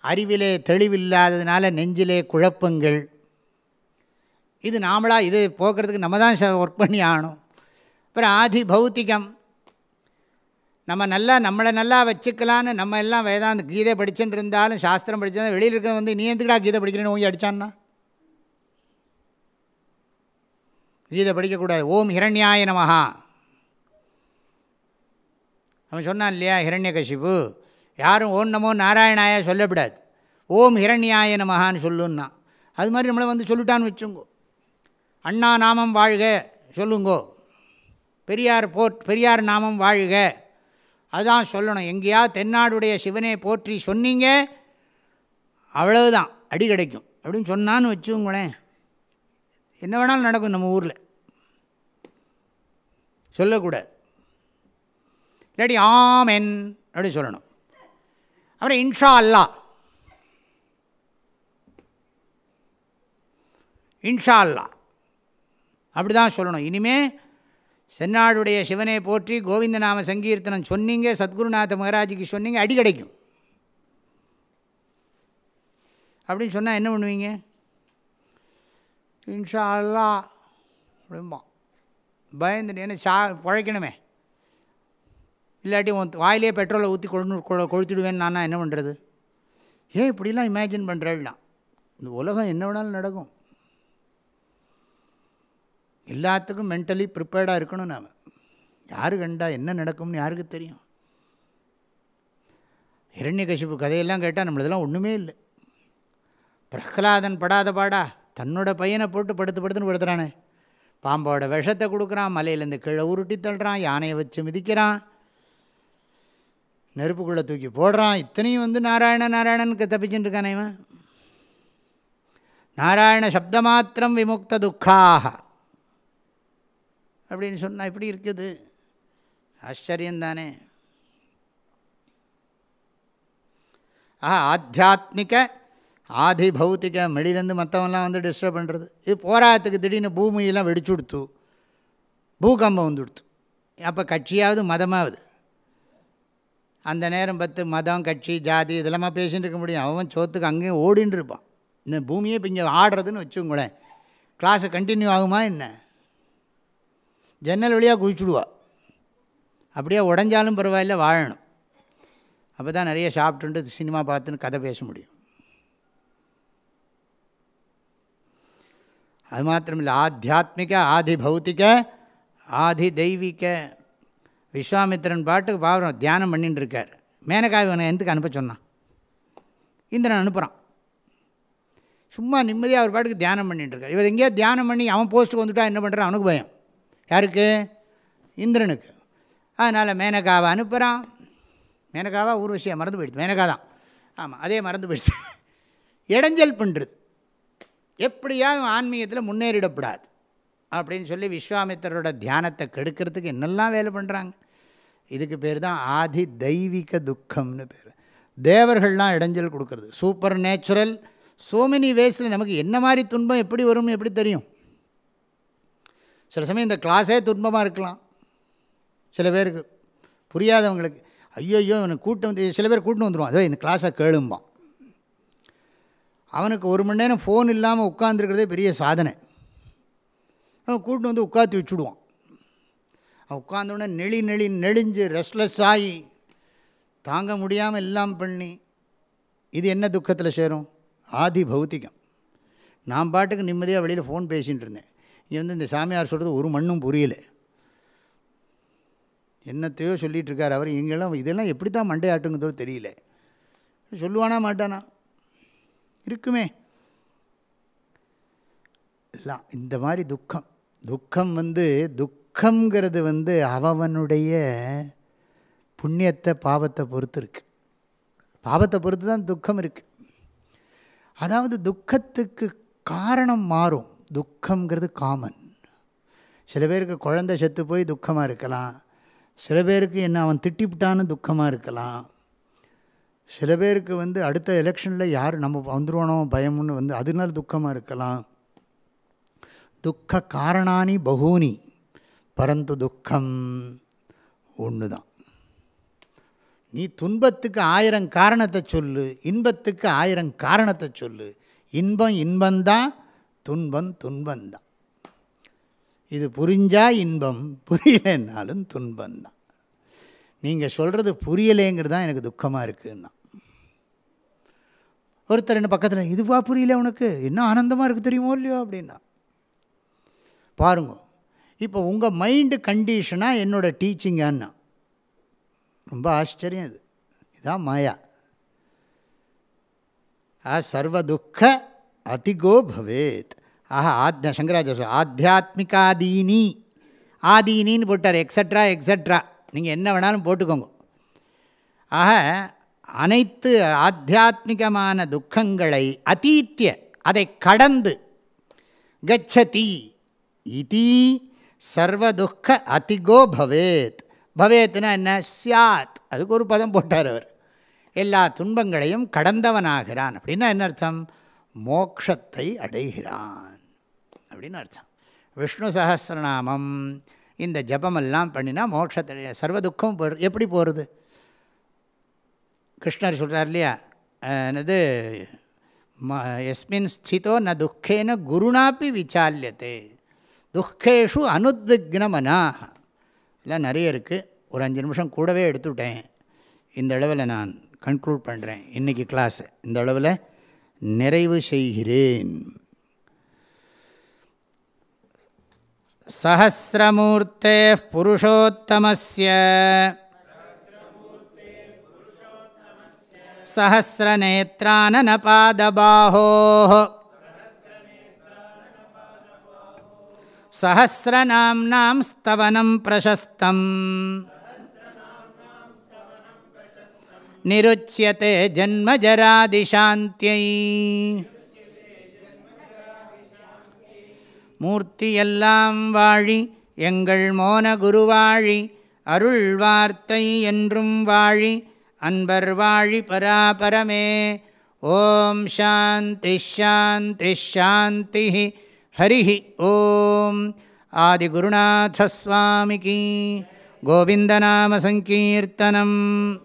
அறிவிலே தெளிவில்லாததுனால நெஞ்சிலே குழப்பங்கள். இது நாமளாக இது போக்குறதுக்கு நம்ம தான் ஒர்க் பண்ணி ஆகணும். அப்புறம் ஆதி பௌத்திகம். நம்ம நல்லா நம்மளை நல்லா வச்சுக்கலான்னு நம்ம எல்லாம் வேதாந்த கீதை படிச்சுட்டு இருந்தாலும் சாஸ்திரம் படித்தா வெளியில் இருக்கிற வந்து நீ எதுக்குடா கீதை படிக்கிறேன்னு ஓங்கி அடித்தான்னா கீதை படிக்கக்கூடாது. ஓம் ஹிரண்யாய நமஹா. அவன் சொன்னான் இல்லையா ஹிரண்யகசிபு யாரும் ஓம் நமோ நாராயணாயா சொல்லக்கூடாது ஓம் ஹிரண்யாய நமஹான்னு சொல்லுன்னா. அது மாதிரி நம்மளை வந்து சொல்லிட்டான்னு வச்சுங்கோ. அண்ணா நாமம் வாழ்க சொல்லுங்கோ. பெரியார் போட் பெரியார் நாமம் வாழ்க. அதுதான் சொல்லணும். எங்கேயா தென்னாடுடைய சிவனை போற்றி சொன்னீங்க அவ்வளவுதான். அடி கிடைக்கும். அப்படின்னு சொன்னான்னு வச்சுங்களேன். என்ன வேணாலும் நடக்கும் நம்ம ஊரில். சொல்லக்கூடாது. இல்லாட்டி ஆமென் அப்படின்னு சொல்லணும். அப்புறம் இன்ஷா அல்லா இன்ஷா அல்லா அப்படி தான் சொல்லணும். இனிமே சென்னாடுடைய சிவனை போற்றி கோவிந்த நாம சங்கீர்த்தனம் சொன்னீங்க சத்குருநாத மகராஜிக்கு சொன்னீங்க அடி கிடைக்கும் அப்படின்னு சொன்னால் என்ன பண்ணுவீங்க? இன்ஷா அல்லா அப்படிம்பா பயந்துட்டு என்ன சா பழைக்கணுமே இல்லாட்டி உன் வாயிலே பெட்ரோலை ஊற்றி கொழு கொளுத்திடுவேன்னு நான் என்ன பண்ணுறது ஏன் இப்படிலாம் இமேஜின் பண்ணுறேன்னா இந்த உலகம் என்ன வேணாலும் நடக்கும். எல்லாத்துக்கும் மென்டலி ப்ரிப்பேர்டாக இருக்கணும் நாம். யார் கண்டா என்ன நடக்கும்னு யாருக்கு தெரியும்? இரண்ய கசிப்பு கதையெல்லாம் கேட்டால் நம்மளதெல்லாம் ஒன்றுமே இல்லை. பிரஹ்லாதன் படாத பாடா. தன்னோட பையனை போட்டு படுத்து படுத்துன்னு படுத்துறானே. பாம்போட விஷத்தை கொடுக்குறான் மலையிலேருந்து கீழே உருட்டி தள்ளுறான் யானையை வச்சு மிதிக்கிறான். நெருப்புக்குள்ளே தூக்கி போடுறான். இத்தனையும் வந்து நாராயண நாராயணனுக்கு தப்பிச்சுட்டு இருக்கானே இவன். நாராயண சப்தமாத்திரம் விமுக்த துக்காக அப்படின்னு சொன்னால் இப்படி இருக்குது. ஆச்சரியந்தானே ஆஹா ஆத்தியாத்மிக ஆதி பௌத்திக மெடிலேருந்து மற்றவன்லாம் வந்து டிஸ்டர்ப் பண்ணுறது இது போராட்டத்துக்கு திடீர்னு பூமியெல்லாம் வெடிச்சு கொடுத்து பூகம்பம் வந்து கொடுத்து. அப்போ கட்சியாவது மதமாவது. அந்த நேரம் பத்து மதம் கட்சி ஜாதி இதெல்லாமா பேசிகிட்டு இருக்க முடியும். அவன் சோத்துக்கு அங்கேயும் ஓடின்னு இருப்பான். இந்த பூமியே இப்போ இங்கே ஆடுறதுன்னு வச்சுங்களேன் கிளாஸு கண்டினியூ ஆகுமா என்ன? ஜன்னல் வழியாக குதிச்சுடுவா. அப்படியே உடஞ்சாலும் பரவாயில்ல வாழணும். அப்போ தான் நிறைய சாப்பிட்டுட்டு சினிமா பார்த்துன்னு கதை பேச முடியும். அது மாத்திரமில்லை ஆத்தியாத்மிக ஆதி பௌத்திக ஆதி தெய்வீக விஸ்வாமித்திரன் பாட்டுக்கு பாவம் தியானம் பண்ணிட்டு இருக்கார் மேனகாய் இவனை எந்துக்கு அனுப்ப சொன்னான். இந்திரன் அனுப்புகிறான் சும்மா நிம்மதியாக அவர் பாட்டுக்கு தியானம் பண்ணிட்டு இருக்கார் இவர் எங்கேயோ தியானம் பண்ணி அவன் போஸ்ட்டுக்கு வந்துட்டா என்ன பண்ணுறான் அவனுக்கு பயம். யாருக்கு? இந்திரனுக்கு. அதனால் மேனகாவை அனுப்புகிறான் மேனகாவா ஊர்வசியாக மறந்து போயிடுது மேனகா தான். ஆமாம் அதே மறந்து போயிடுது இடைஞ்சல் பண்ணுறது எப்படியா ஆன்மீகத்தில் முன்னேறிடக்கூடாது அப்படின்னு சொல்லி விஸ்வாமித்தரோட தியானத்தை கெடுக்கிறதுக்கு என்னெல்லாம் வேலை பண்ணுறாங்க இதுக்கு பேர் தான் ஆதி தெய்வீக துக்கம்னு பேர். தேவர்கள்லாம் இடைஞ்சல் கொடுக்கறது. Supernatural. ஸோ மெனி வேஸில் நமக்கு என்ன மாதிரி துன்பம் எப்படி வரும்னு எப்படி தெரியும்? சில சமயம் இந்த கிளாஸே துன்பமாக இருக்கலாம். சில பேருக்கு புரியாதவங்களுக்கு ஐயோ ஐயோ எனக்கு கூட்டம் வந்து சில பேர் கூட்டின்னு வந்துடுவான் அதோ இந்த கிளாஸை கேளும்பான். அவனுக்கு ஒரு மணி நேரம் ஃபோன் இல்லாமல் உட்காந்துருக்கிறதே பெரிய சாதனை. அவன் கூட்டு வந்து உட்காந்து வச்சுடுவான். அவன் உட்காந்தோடனே நெளி நெளி நெளிஞ்சு ரெஸ்ட்லெஸ் ஆகி தாங்க முடியாமல் எல்லாம் பண்ணி இது என்ன துக்கத்தில் சேரும்? ஆதி பௌத்திகம். நான் பாட்டுக்கு நிம்மதியாக வெளியில் ஃபோன் பேசிகிட்டு இருந்தேன். இங்கே வந்து இந்த சாமியார் சொல்கிறது ஒரு மண்ணும் புரியலை. என்னத்தையோ சொல்லிகிட்ருக்கார் அவர். இங்கெல்லாம் இதெல்லாம் எப்படி தான் மண்டையாட்டுங்கிறதோ தெரியல. சொல்லுவானா மாட்டானா? இருக்குமே. எல்லாம் இந்த மாதிரி துக்கம். துக்கம் வந்து துக்கங்கிறது வந்து அவனுடைய புண்ணியத்தை பாவத்தை பொறுத்து இருக்குது பாவத்தை பொறுத்து தான் துக்கம் இருக்குது அதாவது துக்கத்துக்கு காரணம் மாறும். துக்கங்கிறது காமன் சில பேருக்கு குழந்தை செத்து போய் துக்கமாக இருக்கலாம். சில பேருக்கு என்ன அவன் திட்டிவிட்டான்னு துக்கமாக இருக்கலாம். சில பேருக்கு வந்து அடுத்த எலெக்ஷனில் யார் நம்ம வந்துருவானோ பயம்னு வந்து அதனால துக்கமாக இருக்கலாம். துக்க காரணானி பகூனி பரந்து துக்கம் ஒன்று தான் நீ துன்பத்துக்கு ஆயிரம் காரணத்தை சொல்லு இன்பத்துக்கு ஆயிரம் காரணத்தை சொல்லு. இன்பம் இன்பந்தான் துன்பம் துன்பந்தான் இது புரிஞ்சால் இன்பம் புரியலைன்னாலும் துன்பந்தான் நீங்கள் சொல்கிறது புரியலேங்கிறது தான் எனக்கு துக்கமாக இருக்குதுன்னா ஒருத்தர் என்ன பக்கத்தில் இதுவா புரியல உனக்கு? என்ன ஆனந்தமாக இருக்குது தெரியுமோ இல்லையோ? அப்படின்னா. பாருங்க இப்போ உங்கள் மைண்டு கண்டிஷனாக என்னோடய டீச்சிங்கான்னா ரொம்ப ஆச்சரியம் இது இதுதான் மாயா. ஆ சர்வ துக்க அதிகோ பவேத். ஆஹா ஆத்யா சங்கராச்சாரிய ஆத்தியாத்மிகாதீனி ஆதீனின்னு போட்டார் எக்ஸட்ரா எக்ஸட்ரா நீங்கள் என்ன வேணாலும் போட்டுக்கோங்க. ஆக அனைத்து ஆத்தியாத்மிகமான துக்கங்களை அதீத்திய அதை கடந்து கச்சதி இதி சர்வதுக்க அதிகோ பவேத். பவேத்னா என்ன? சியாத் அதுக்கு ஒரு பதம் போட்டார் அவர். எல்லா துன்பங்களையும் கடந்தவனாகிறான். அப்படின்னா என்ன அர்த்தம்? மோக்ஷத்தை அடைகிறான். அப்படின்னு அர்த்தம். விஷ்ணு சகசிரநாமம் இந்த ஜபமெல்லாம் பண்ணினா மோட்சத்தை சர்வ துக்கம் போ எப்படி போகிறது கிருஷ்ணர் சொல்கிறார் இல்லையா? என்னது? ம எஸ்மின் ஸ்திதோ ந துக்கேன குருணாப்பி விசால்யத்தே. துக்கேஷு அனுத்விக்னமனாக எல்லாம் நிறைய இருக்குது ஒரு அஞ்சு நிமிஷம் கூடவே எடுத்துவிட்டேன் இந்த அளவில் நான் கன்க்ளூட் பண்ணுறேன் இன்றைக்கி கிளாஸை இந்த அளவில் நிறைவு செய்கிறேன். सहस्रमूर्तेः पुरुषोत्तमस्य। सहस्रनेत्राननपादबाहोः। सहस्रनाम्नां स्तवनं प्रशस्तम्। निरुच्यते जन्मजरादिशान्त्यै மூர்த்தியெல்லாம் வாழி எங்கள் மோன குருவாழி அருள் வார்த்தை என்றும் வாழி அன்பர் வாழி பராபரமே. ஓம் சாந்தி ஷாந்தி ஷாந்தி ஹரி ஓம். ஆதிகுருநாதஸ்வாமிக்கு கோவிந்தநாமசங்கீர்த்தனம்